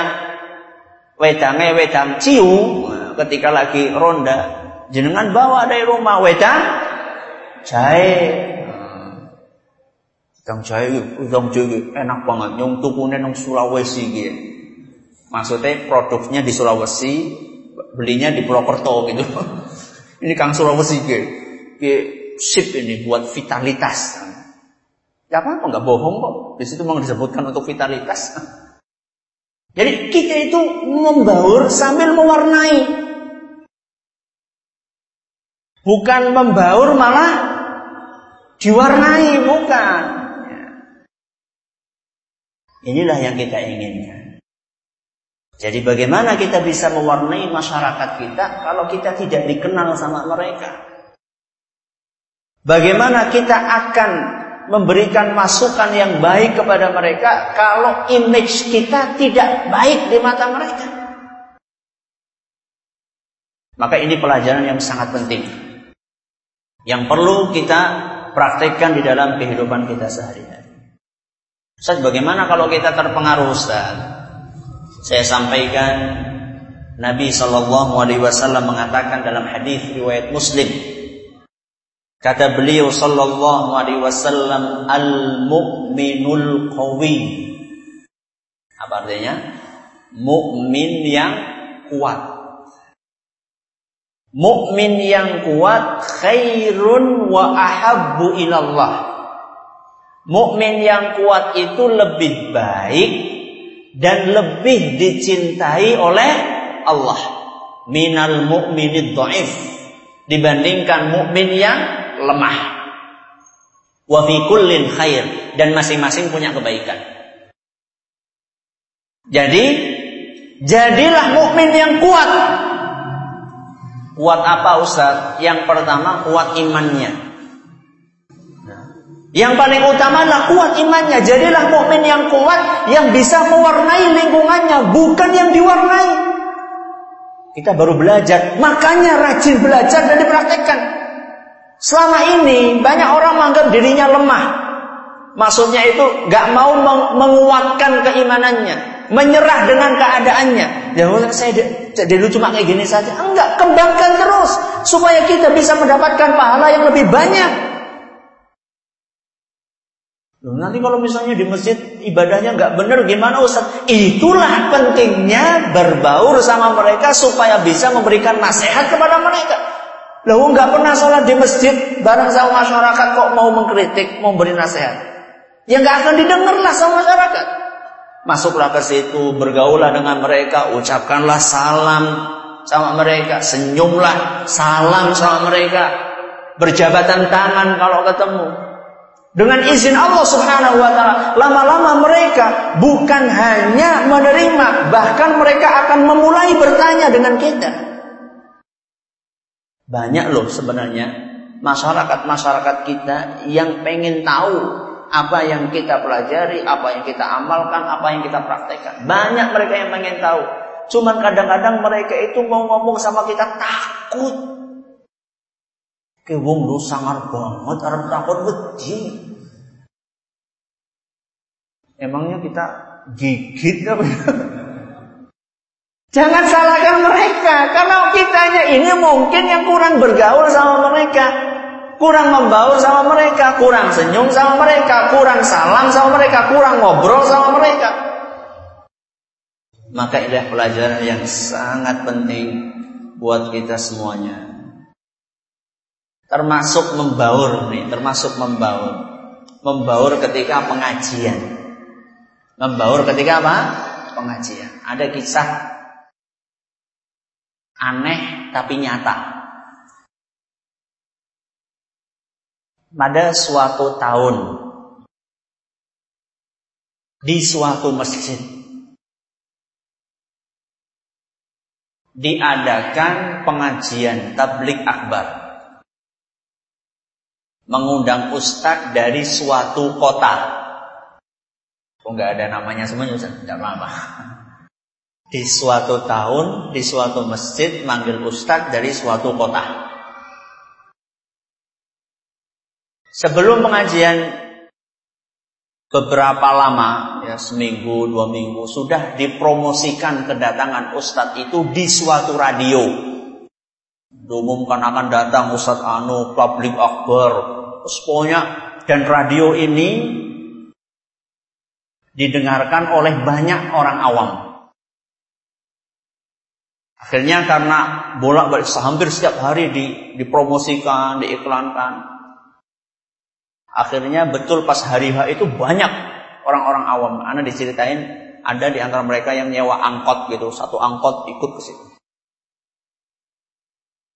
wedangnya wedang ciu ketika lagi ronda jenengan bawa dari rumah wedang jahe Kang jahe udang jahe enak banget nyong tukune nang Sulawesi gitu. Maksudnya produknya di Sulawesi, belinya di Purwokerto gitu. ini Kang Sulawesi gitu. sip ini buat vitalitas. Ya apa nggak bohong kok. Di situ memang disebutkan untuk vitalitas. Jadi kita itu membaur sambil mewarnai. Bukan membaur malah diwarnai, bukan. Inilah yang kita inginkan. Jadi bagaimana kita bisa mewarnai masyarakat kita kalau kita tidak dikenal sama mereka? Bagaimana kita akan memberikan masukan yang baik kepada mereka kalau image kita tidak baik di mata mereka? Maka ini pelajaran yang sangat penting. Yang perlu kita praktekkan di dalam kehidupan kita sehari-hari. Ustaz bagaimana kalau kita terpengaruh Ustaz? Saya sampaikan Nabi Shallallahu Alaihi Wasallam mengatakan dalam hadis riwayat Muslim kata beliau Shallallahu Alaihi Wasallam al mu'minul qawi. Apa artinya? Mukmin yang kuat. Mukmin yang kuat khairun wa ahabbu ilallah Mukmin yang kuat itu lebih baik dan lebih dicintai oleh Allah minal mukminid dhaif dibandingkan mukmin yang lemah. Wa fi kullin khair dan masing-masing punya kebaikan. Jadi jadilah mukmin yang kuat. Kuat apa Ustaz? Yang pertama kuat imannya. Yang paling utama adalah kuat imannya. Jadilah mukmin yang kuat yang bisa mewarnai lingkungannya, bukan yang diwarnai. Kita baru belajar, makanya rajin belajar dan dipraktekkan. Selama ini banyak orang menganggap dirinya lemah. Maksudnya itu gak mau menguatkan keimanannya, menyerah dengan keadaannya. Ya saya dulu cuma kayak gini saja. Enggak, kembangkan terus supaya kita bisa mendapatkan pahala yang lebih banyak. Nanti kalau misalnya di masjid ibadahnya nggak benar gimana Ustaz? Itulah pentingnya berbaur sama mereka supaya bisa memberikan nasihat kepada mereka. Lalu nggak pernah sholat di masjid bareng sama masyarakat kok mau mengkritik, mau beri nasihat. Ya nggak akan didengarlah sama masyarakat. Masuklah ke situ, bergaulah dengan mereka, ucapkanlah salam sama mereka, senyumlah, salam sama mereka, berjabatan tangan kalau ketemu. Dengan izin Allah Subhanahu wa taala, lama-lama mereka bukan hanya menerima, bahkan mereka akan memulai bertanya dengan kita. Banyak loh sebenarnya masyarakat-masyarakat kita yang pengen tahu apa yang kita pelajari, apa yang kita amalkan, apa yang kita praktekkan. Banyak mereka yang pengen tahu. Cuman kadang-kadang mereka itu mau ngomong sama kita takut. Ke wong lu sangar banget arep takut wedi. Emangnya kita gigit apa? Jangan salahkan mereka karena kitanya ini mungkin yang kurang bergaul sama mereka, kurang membaur sama mereka, kurang senyum sama mereka, kurang salam sama mereka, kurang ngobrol sama mereka. Maka ini pelajaran yang sangat penting buat kita semuanya termasuk membaur nih, termasuk membaur. Membaur ketika pengajian. Membaur ketika apa? Pengajian. Ada kisah aneh tapi nyata. Pada suatu tahun di suatu masjid diadakan pengajian tablik akbar mengundang ustadz dari suatu kota. Kok nggak ada namanya semuanya Ustaz? Tidak apa-apa. Di suatu tahun, di suatu masjid manggil ustadz dari suatu kota. Sebelum pengajian beberapa lama, ya seminggu, dua minggu, sudah dipromosikan kedatangan ustadz itu di suatu radio. Diumumkan akan datang Ustadz Anu, publik akbar, pokoknya dan radio ini didengarkan oleh banyak orang awam. Akhirnya karena bolak-balik hampir setiap hari di, dipromosikan, diiklankan. Akhirnya betul pas hari H itu banyak orang-orang awam. Anda diceritain ada di antara mereka yang nyewa angkot gitu, satu angkot ikut ke situ.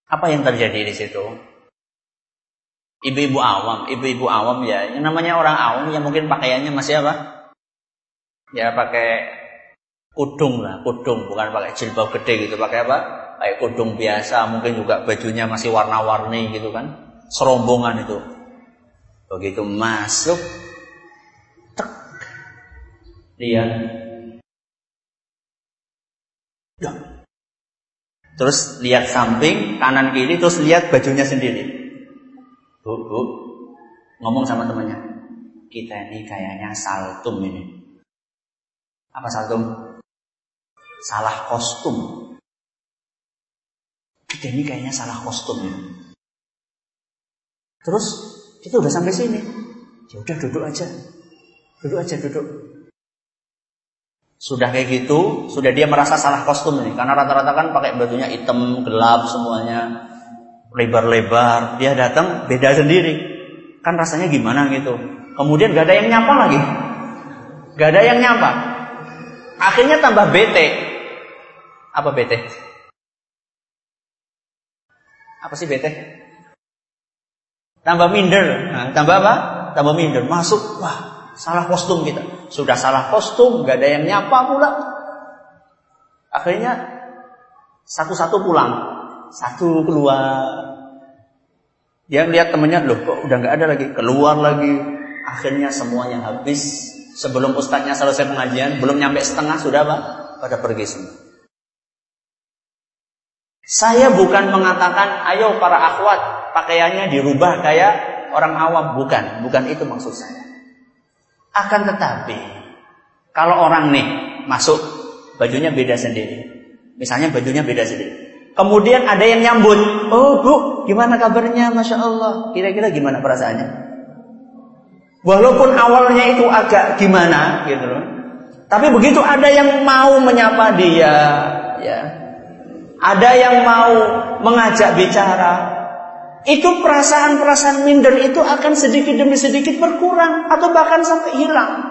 Apa yang terjadi di situ? Ibu-ibu awam, ibu-ibu awam ya, yang namanya orang awam yang mungkin pakaiannya masih apa? Ya pakai kudung lah, kudung bukan pakai jilbab gede gitu, pakai apa? Pakai kudung biasa, mungkin juga bajunya masih warna-warni gitu kan, serombongan itu. Begitu masuk, tek, lihat. Terus lihat samping, kanan kiri, terus lihat bajunya sendiri. Bu, bu, ngomong sama temannya. Kita ini kayaknya saltum ini. Apa saltum? Salah kostum. Kita ini kayaknya salah kostum ini. Terus kita udah sampai sini. Ya udah duduk aja. Duduk aja duduk. Sudah kayak gitu, sudah dia merasa salah kostum ini karena rata-rata kan pakai bajunya hitam, gelap semuanya lebar-lebar, dia datang beda sendiri. Kan rasanya gimana gitu. Kemudian gak ada yang nyapa lagi. Gak ada yang nyapa. Akhirnya tambah bete. Apa bete? Apa sih bete? Tambah minder. Nah, tambah apa? Tambah minder. Masuk, wah salah kostum kita. Sudah salah kostum, gak ada yang nyapa pula. Akhirnya satu-satu pulang satu keluar. Dia lihat temennya loh kok udah nggak ada lagi, keluar lagi. Akhirnya semuanya habis. Sebelum ustadznya selesai pengajian, belum nyampe setengah sudah apa? Pada pergi semua. Saya bukan mengatakan, ayo para akhwat, pakaiannya dirubah kayak orang awam. Bukan, bukan itu maksud saya. Akan tetapi, kalau orang nih masuk, bajunya beda sendiri. Misalnya bajunya beda sendiri. Kemudian ada yang nyambut. Oh bu, gimana kabarnya? Masya Allah. Kira-kira gimana perasaannya? Walaupun awalnya itu agak gimana gitu loh. Tapi begitu ada yang mau menyapa dia, ya. Ada yang mau mengajak bicara. Itu perasaan-perasaan minder itu akan sedikit demi sedikit berkurang atau bahkan sampai hilang.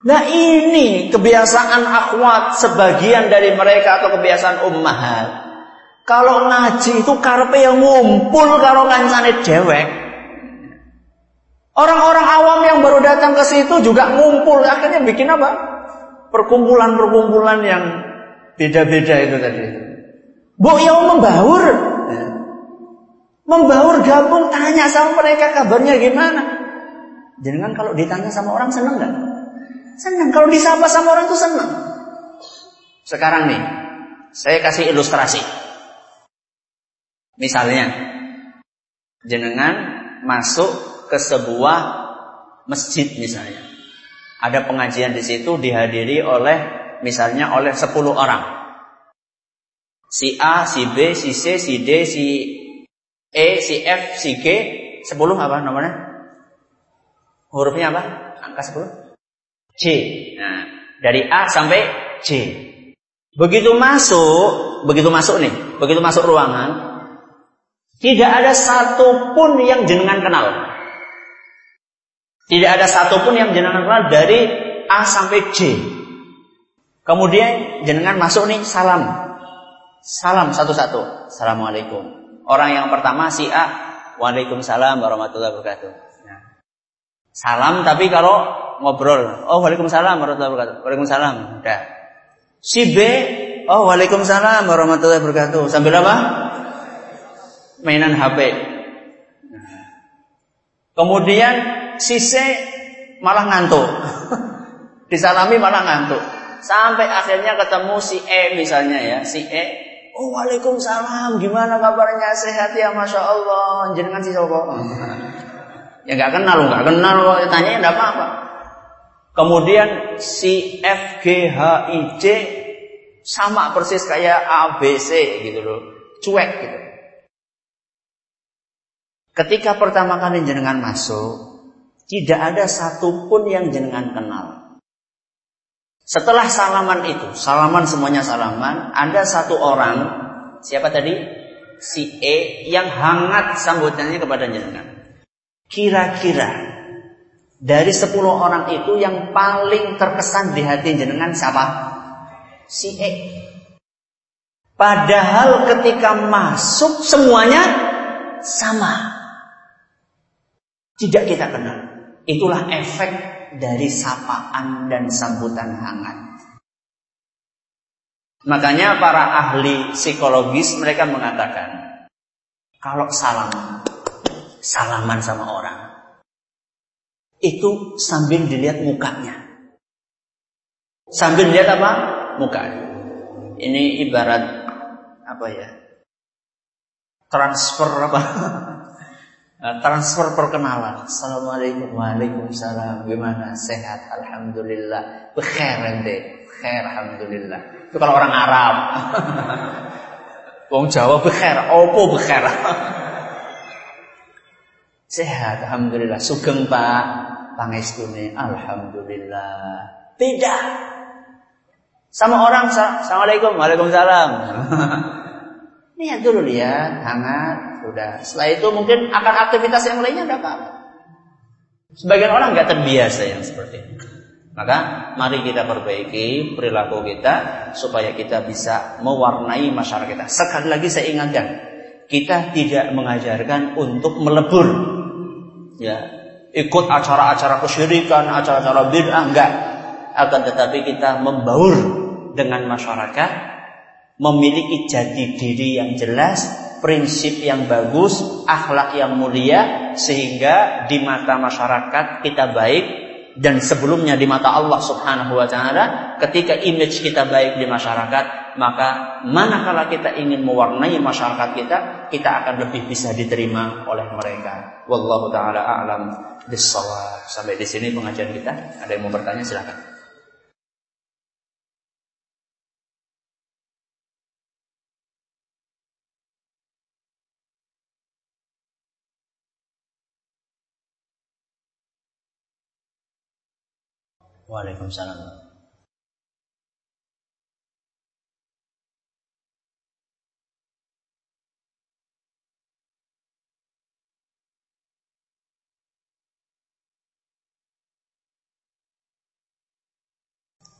Nah ini kebiasaan akhwat sebagian dari mereka atau kebiasaan ummahat. Kalau ngaji itu karpe yang ngumpul kalau kancane dewek. Orang-orang awam yang baru datang ke situ juga ngumpul, akhirnya bikin apa? Perkumpulan-perkumpulan yang beda-beda itu tadi. Bu yang membaur. Membaur gabung tanya sama mereka kabarnya gimana. Jangan kalau ditanya sama orang seneng nggak? Senang. Kalau disapa sama orang itu senang. Sekarang nih, saya kasih ilustrasi. Misalnya, jenengan masuk ke sebuah masjid misalnya. Ada pengajian di situ dihadiri oleh misalnya oleh 10 orang. Si A, si B, si C, si D, si E, si F, si G, 10 apa namanya? Hurufnya apa? Angka 10? C. Nah, dari A sampai C. Begitu masuk, begitu masuk nih, begitu masuk ruangan, tidak ada satupun yang jenengan kenal. Tidak ada satupun yang jenengan kenal dari A sampai C. Kemudian jenengan masuk nih salam. salam satu-satu. Assalamualaikum. Orang yang pertama si A, Waalaikumsalam warahmatullahi wabarakatuh. Salam tapi kalau ngobrol, oh Waalaikumsalam warahmatullahi wabarakatuh. Waalaikumsalam. Udah. Si B, oh Waalaikumsalam warahmatullahi wabarakatuh. Sambil apa? Mainan HP. Nah. Kemudian si C malah ngantuk. Disalami malah ngantuk. Sampai akhirnya ketemu si E misalnya ya, si E. Oh waalaikumsalam, gimana kabarnya sehat ya, masya Allah. Jenengan si sopo. Ya nggak kenal, nggak kenal kok. Tanya nggak apa-apa. Kemudian si F G H I J sama persis kayak A B C gitu loh, cuek gitu. Ketika pertama kali jenengan masuk, tidak ada satupun yang jenengan kenal. Setelah salaman itu, salaman semuanya salaman, ada satu orang, siapa tadi? Si E yang hangat sambutannya kepada jenengan. Kira-kira dari sepuluh orang itu yang paling terkesan di hati jenengan siapa? Si E. Padahal ketika masuk semuanya sama. Tidak kita kenal. Itulah efek dari sapaan dan sambutan hangat. Makanya para ahli psikologis mereka mengatakan, kalau salam, salaman sama orang, itu sambil dilihat mukanya. Sambil lihat apa? Mukanya. Ini ibarat apa ya? Transfer apa? Eh, transfer perkenalan. Assalamualaikum, waalaikumsalam. Gimana? Sehat? Alhamdulillah. Bekhair ente. Bekhair, alhamdulillah. Itu kalau orang Arab. Wong Jawa bekhair. Opo bekhair? Sehat, alhamdulillah. Sugeng Pak. Pangestune, alhamdulillah. Beda. Sama orang, assalamualaikum, waalaikumsalam. Niat dulu lihat, hangat, Udah. Setelah itu mungkin akan aktivitas yang lainnya ada apa-apa. Sebagian orang nggak terbiasa yang seperti itu. Maka mari kita perbaiki perilaku kita supaya kita bisa mewarnai masyarakat kita. Sekali lagi saya ingatkan, kita tidak mengajarkan untuk melebur. Ya, ikut acara-acara kesyirikan, acara-acara bid'ah enggak. Akan tetapi kita membaur dengan masyarakat, memiliki jati diri yang jelas, prinsip yang bagus, akhlak yang mulia sehingga di mata masyarakat kita baik dan sebelumnya di mata Allah Subhanahu wa taala ketika image kita baik di masyarakat maka manakala kita ingin mewarnai masyarakat kita kita akan lebih bisa diterima oleh mereka. Wallahu taala a'lam bissawab sampai di sini pengajian kita. Ada yang mau bertanya silakan. Waalaikumsalam.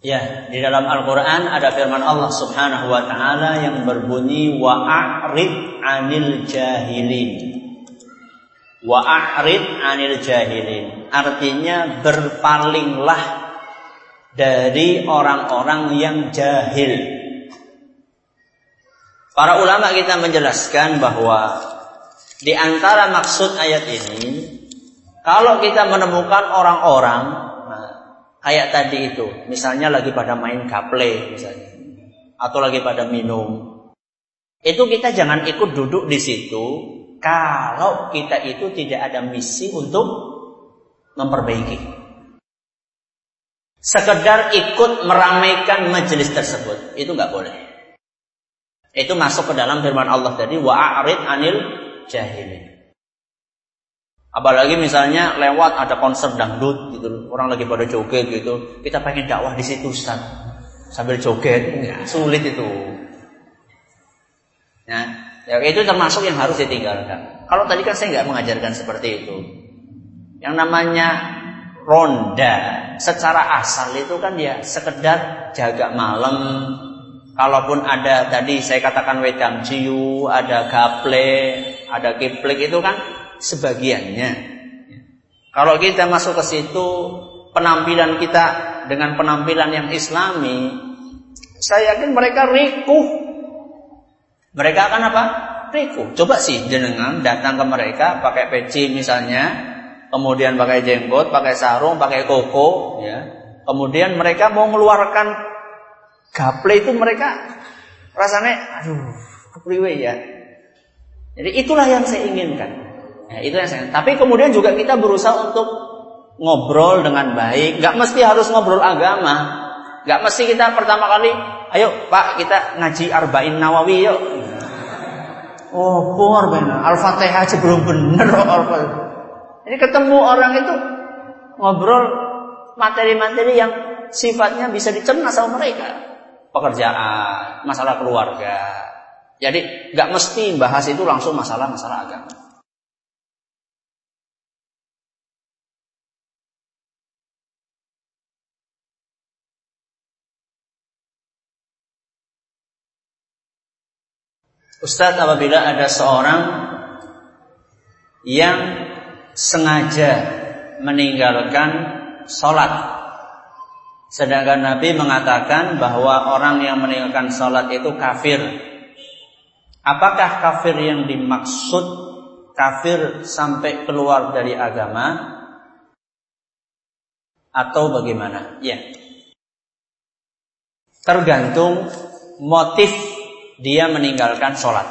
Ya, di dalam Al-Quran ada firman Allah subhanahu wa ta'ala yang berbunyi wa'arid anil jahilin. Wa'arid anil jahilin. Artinya berpalinglah dari orang-orang yang jahil. Para ulama kita menjelaskan bahwa di antara maksud ayat ini, kalau kita menemukan orang-orang kayak tadi itu, misalnya lagi pada main gaple misalnya, atau lagi pada minum, itu kita jangan ikut duduk di situ kalau kita itu tidak ada misi untuk memperbaiki. Sekedar ikut meramaikan majelis tersebut itu nggak boleh. Itu masuk ke dalam firman Allah tadi wa'arid anil jahilin apalagi misalnya lewat ada konser dangdut gitu orang lagi pada joget gitu. Kita pengen dakwah di situ Ustaz. Sambil joget ya, sulit itu. Ya, ya itu termasuk yang harus ditinggalkan. Kalau tadi kan saya nggak mengajarkan seperti itu. Yang namanya ronda. Secara asal itu kan ya sekedar jaga malam. Kalaupun ada tadi saya katakan wedang ciu, ada gaple, ada kiplik itu kan sebagiannya. Kalau kita masuk ke situ, penampilan kita dengan penampilan yang islami, saya yakin mereka rikuh. Mereka akan apa? Rikuh. Coba sih jenengan datang ke mereka pakai peci misalnya, kemudian pakai jenggot, pakai sarung, pakai koko, ya. Kemudian mereka mau mengeluarkan Gaple itu mereka rasanya aduh, kepriwe ya. Jadi itulah yang saya inginkan. Ya, itu yang saya. Tapi kemudian juga kita berusaha untuk ngobrol dengan baik. Gak mesti harus ngobrol agama. Gak mesti kita pertama kali, ayo Pak kita ngaji Arba'in Nawawi yuk. Oh, pun Arba'in. Al-Fatihah aja belum bener Al-Fatihah. Jadi ketemu orang itu ngobrol materi-materi yang sifatnya bisa dicerna sama mereka pekerjaan, masalah keluarga. Jadi nggak mesti bahas itu langsung masalah-masalah agama. Ustadz apabila ada seorang yang sengaja meninggalkan sholat Sedangkan Nabi mengatakan bahwa orang yang meninggalkan sholat itu kafir. Apakah kafir yang dimaksud kafir sampai keluar dari agama atau bagaimana? Ya. Tergantung motif dia meninggalkan sholat.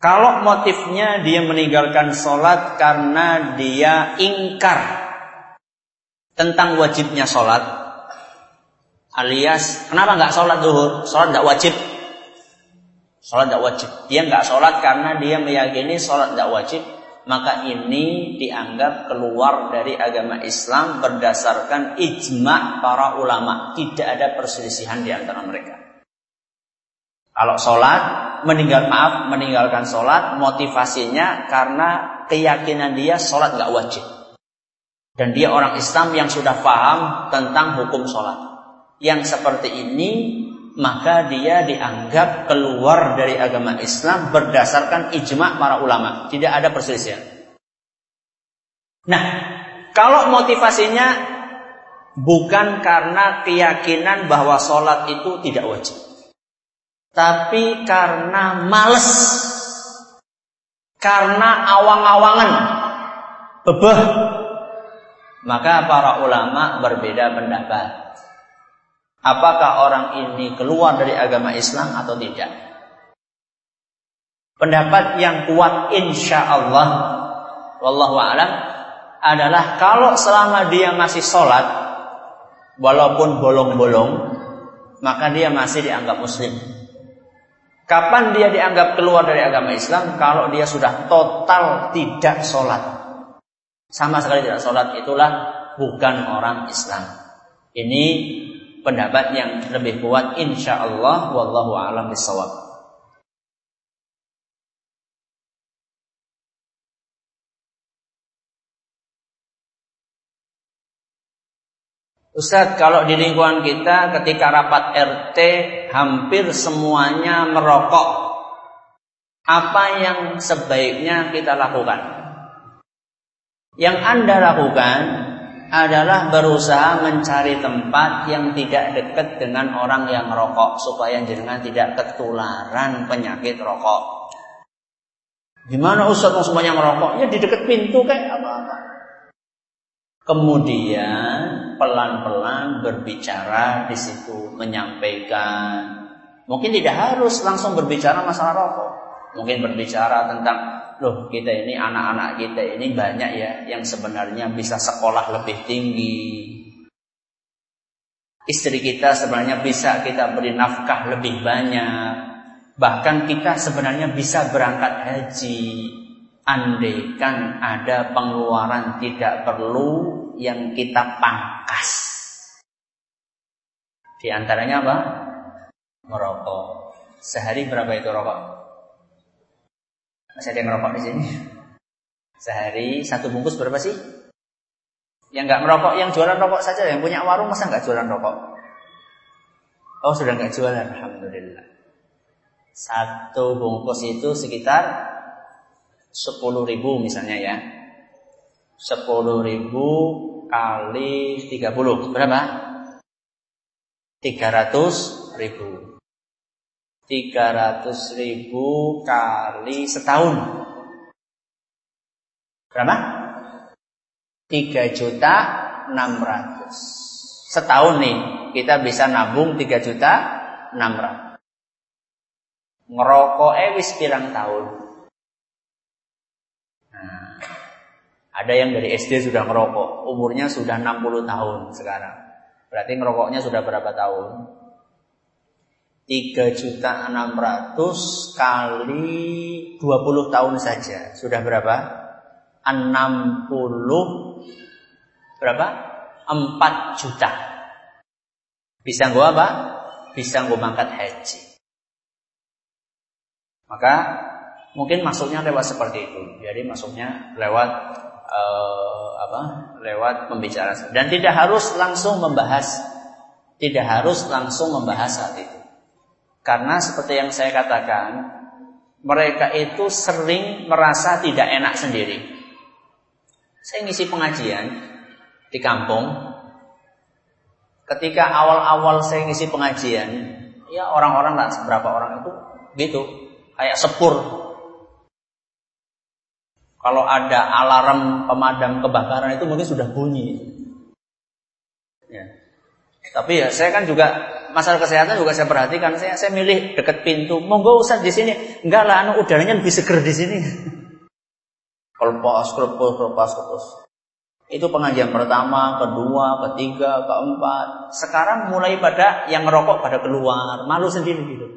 Kalau motifnya dia meninggalkan sholat karena dia ingkar tentang wajibnya sholat alias kenapa nggak sholat zuhur? Sholat nggak wajib. Sholat nggak wajib. Dia nggak sholat karena dia meyakini sholat nggak wajib. Maka ini dianggap keluar dari agama Islam berdasarkan ijma para ulama. Tidak ada perselisihan di antara mereka kalau sholat meninggal maaf meninggalkan sholat motivasinya karena keyakinan dia sholat nggak wajib dan dia orang Islam yang sudah paham tentang hukum sholat. Yang seperti ini maka dia dianggap keluar dari agama Islam berdasarkan ijma para ulama. Tidak ada perselisihan. Nah, kalau motivasinya bukan karena keyakinan bahwa sholat itu tidak wajib. Tapi karena males. Karena awang-awangan. Bebeh maka para ulama berbeda pendapat. Apakah orang ini keluar dari agama Islam atau tidak? Pendapat yang kuat insya Allah, wallahu alam, adalah kalau selama dia masih sholat, walaupun bolong-bolong, maka dia masih dianggap muslim. Kapan dia dianggap keluar dari agama Islam? Kalau dia sudah total tidak sholat sama sekali tidak sholat itulah bukan orang Islam. Ini pendapat yang lebih kuat insya Allah wallahu alam bisawab. Ustadz, kalau di lingkungan kita ketika rapat RT hampir semuanya merokok. Apa yang sebaiknya kita lakukan? Yang Anda lakukan adalah berusaha mencari tempat yang tidak dekat dengan orang yang merokok supaya jenengan tidak ketularan penyakit rokok. Gimana Ustaz semuanya merokoknya di dekat pintu kayak apa-apa. Kemudian pelan-pelan berbicara di situ menyampaikan. Mungkin tidak harus langsung berbicara masalah rokok. Mungkin berbicara tentang loh kita ini anak-anak kita ini banyak ya yang sebenarnya bisa sekolah lebih tinggi. Istri kita sebenarnya bisa kita beri nafkah lebih banyak. Bahkan kita sebenarnya bisa berangkat haji. Andaikan ada pengeluaran tidak perlu yang kita pangkas. Di antaranya apa? Merokok. Sehari berapa itu rokok? Masih ada yang merokok di sini? Sehari satu bungkus berapa sih? Yang nggak merokok, yang jualan rokok saja, yang punya warung masa nggak jualan rokok? Oh sudah nggak jualan, alhamdulillah. Satu bungkus itu sekitar sepuluh ribu misalnya ya. Sepuluh ribu kali tiga puluh berapa? Tiga ratus ribu. Tiga ratus ribu kali setahun. Berapa? Tiga juta enam ratus. Setahun nih kita bisa nabung tiga juta enam ratus. Ngerokok eh wis pirang tahun. Nah, ada yang dari SD sudah ngerokok, umurnya sudah 60 tahun sekarang. Berarti ngerokoknya sudah berapa tahun? 3 juta 600 kali 20 tahun saja. Sudah berapa? 60 berapa? 4 juta. Bisa gua apa? Bisa gua mangkat haji. Maka mungkin masuknya lewat seperti itu. Jadi masuknya lewat uh, apa? Lewat pembicaraan dan tidak harus langsung membahas, tidak harus langsung membahas saat itu. Karena seperti yang saya katakan, mereka itu sering merasa tidak enak sendiri. Saya ngisi pengajian di kampung. Ketika awal-awal saya ngisi pengajian, ya orang-orang lah seberapa orang itu gitu kayak sepur. Kalau ada alarm pemadam kebakaran itu mungkin sudah bunyi. Ya. Tapi ya saya kan juga masalah kesehatan juga saya perhatikan. Saya saya milih dekat pintu. Monggo usah di sini. Enggak lah, anu udaranya lebih seger di sini. Kelepos, kelepos, kelepos, kelepos. Itu pengajian pertama, kedua, ketiga, keempat. Sekarang mulai pada yang ngerokok pada keluar, malu sendiri gitu.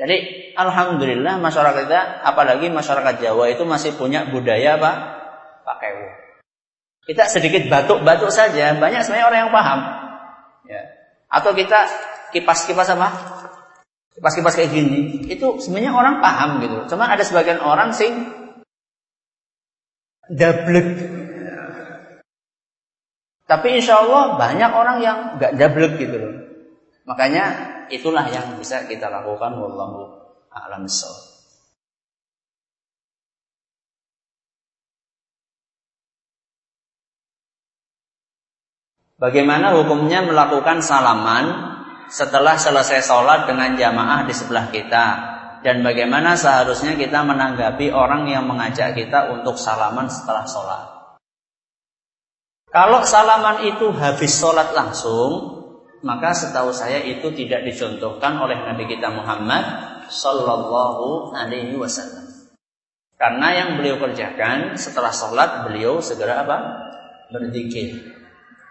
Jadi alhamdulillah masyarakat kita, apalagi masyarakat Jawa itu masih punya budaya apa? Pakai wu. Kita sedikit batuk-batuk saja, banyak sebenarnya orang yang paham. Ya. Atau kita kipas-kipas apa? Kipas-kipas kayak gini, itu sebenarnya orang paham gitu. Cuma ada sebagian orang sing double. Tapi insya Allah banyak orang yang nggak double gitu loh. Makanya itulah yang bisa kita lakukan wallahu a'lam Bagaimana hukumnya melakukan salaman setelah selesai sholat dengan jamaah di sebelah kita? Dan bagaimana seharusnya kita menanggapi orang yang mengajak kita untuk salaman setelah sholat? Kalau salaman itu habis sholat langsung, maka setahu saya itu tidak dicontohkan oleh Nabi kita Muhammad Sallallahu Alaihi Wasallam. Karena yang beliau kerjakan setelah sholat beliau segera apa? Berzikir.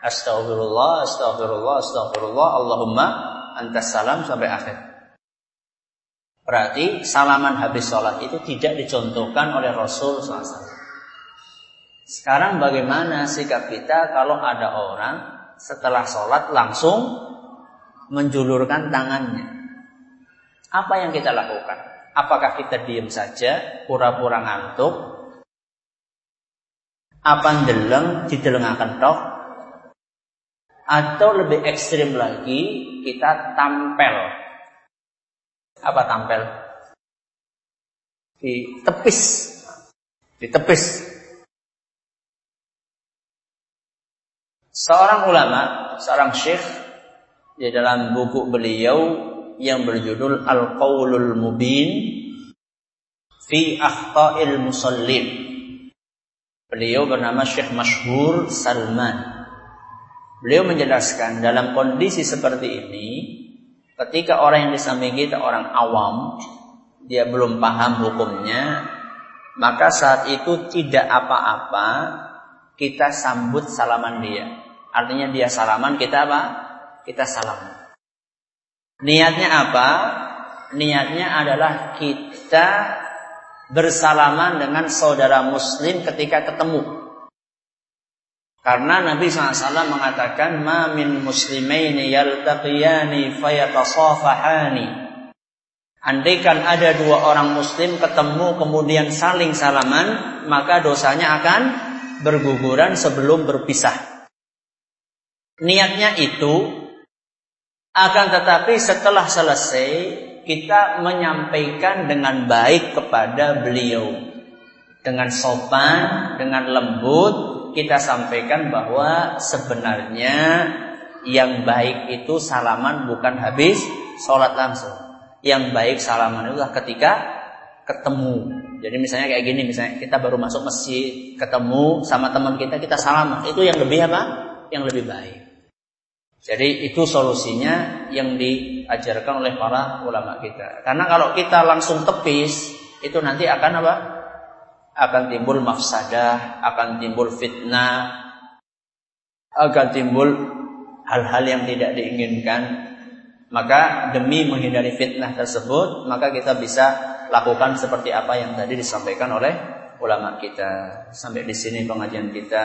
Astagfirullah, astagfirullah, astagfirullah, Allahumma antas salam sampai akhir. Berarti salaman habis sholat itu tidak dicontohkan oleh Rasul SAW. Sekarang bagaimana sikap kita kalau ada orang setelah sholat langsung menjulurkan tangannya. Apa yang kita lakukan? Apakah kita diam saja, pura-pura ngantuk? Apa ndeleng didelengaken tok? Atau lebih ekstrim lagi, kita tampel. Apa tampel? Di tepis. Seorang ulama, seorang syekh di dalam buku beliau yang berjudul Al-Qaulul Mubin fi Akhta'il Musallin. Beliau bernama Syekh Masyhur Salman. Beliau menjelaskan dalam kondisi seperti ini, ketika orang yang di samping kita orang awam, dia belum paham hukumnya, maka saat itu tidak apa-apa kita sambut salaman dia. Artinya dia salaman, kita apa? Kita salam. Niatnya apa? Niatnya adalah kita bersalaman dengan saudara muslim ketika ketemu. Karena Nabi SAW mengatakan, Ma min muslimaini yaltaqiyani fayatasafahani. Andaikan ada dua orang muslim ketemu kemudian saling salaman, maka dosanya akan berguguran sebelum berpisah. Niatnya itu Akan tetapi setelah selesai kita menyampaikan dengan baik kepada beliau dengan sopan, dengan lembut kita sampaikan bahwa sebenarnya yang baik itu salaman bukan habis sholat langsung. Yang baik salaman itu ketika ketemu. Jadi misalnya kayak gini, misalnya kita baru masuk masjid, ketemu sama teman kita, kita salaman. Itu yang lebih apa? Yang lebih baik. Jadi itu solusinya yang diajarkan oleh para ulama kita. Karena kalau kita langsung tepis, itu nanti akan apa? Akan timbul mafsadah, akan timbul fitnah, akan timbul hal-hal yang tidak diinginkan. Maka demi menghindari fitnah tersebut, maka kita bisa lakukan seperti apa yang tadi disampaikan oleh ulama kita. Sampai di sini pengajian kita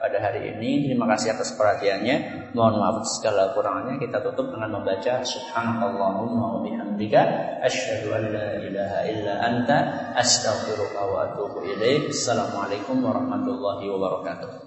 pada hari ini. Terima kasih atas perhatiannya. Mohon maaf segala kurangannya. Kita tutup dengan membaca Subhanallahumma wa bihamdika asyhadu an la ilaha illa anta astaghfiruka wa atubu ilaik. Assalamualaikum warahmatullahi wabarakatuh.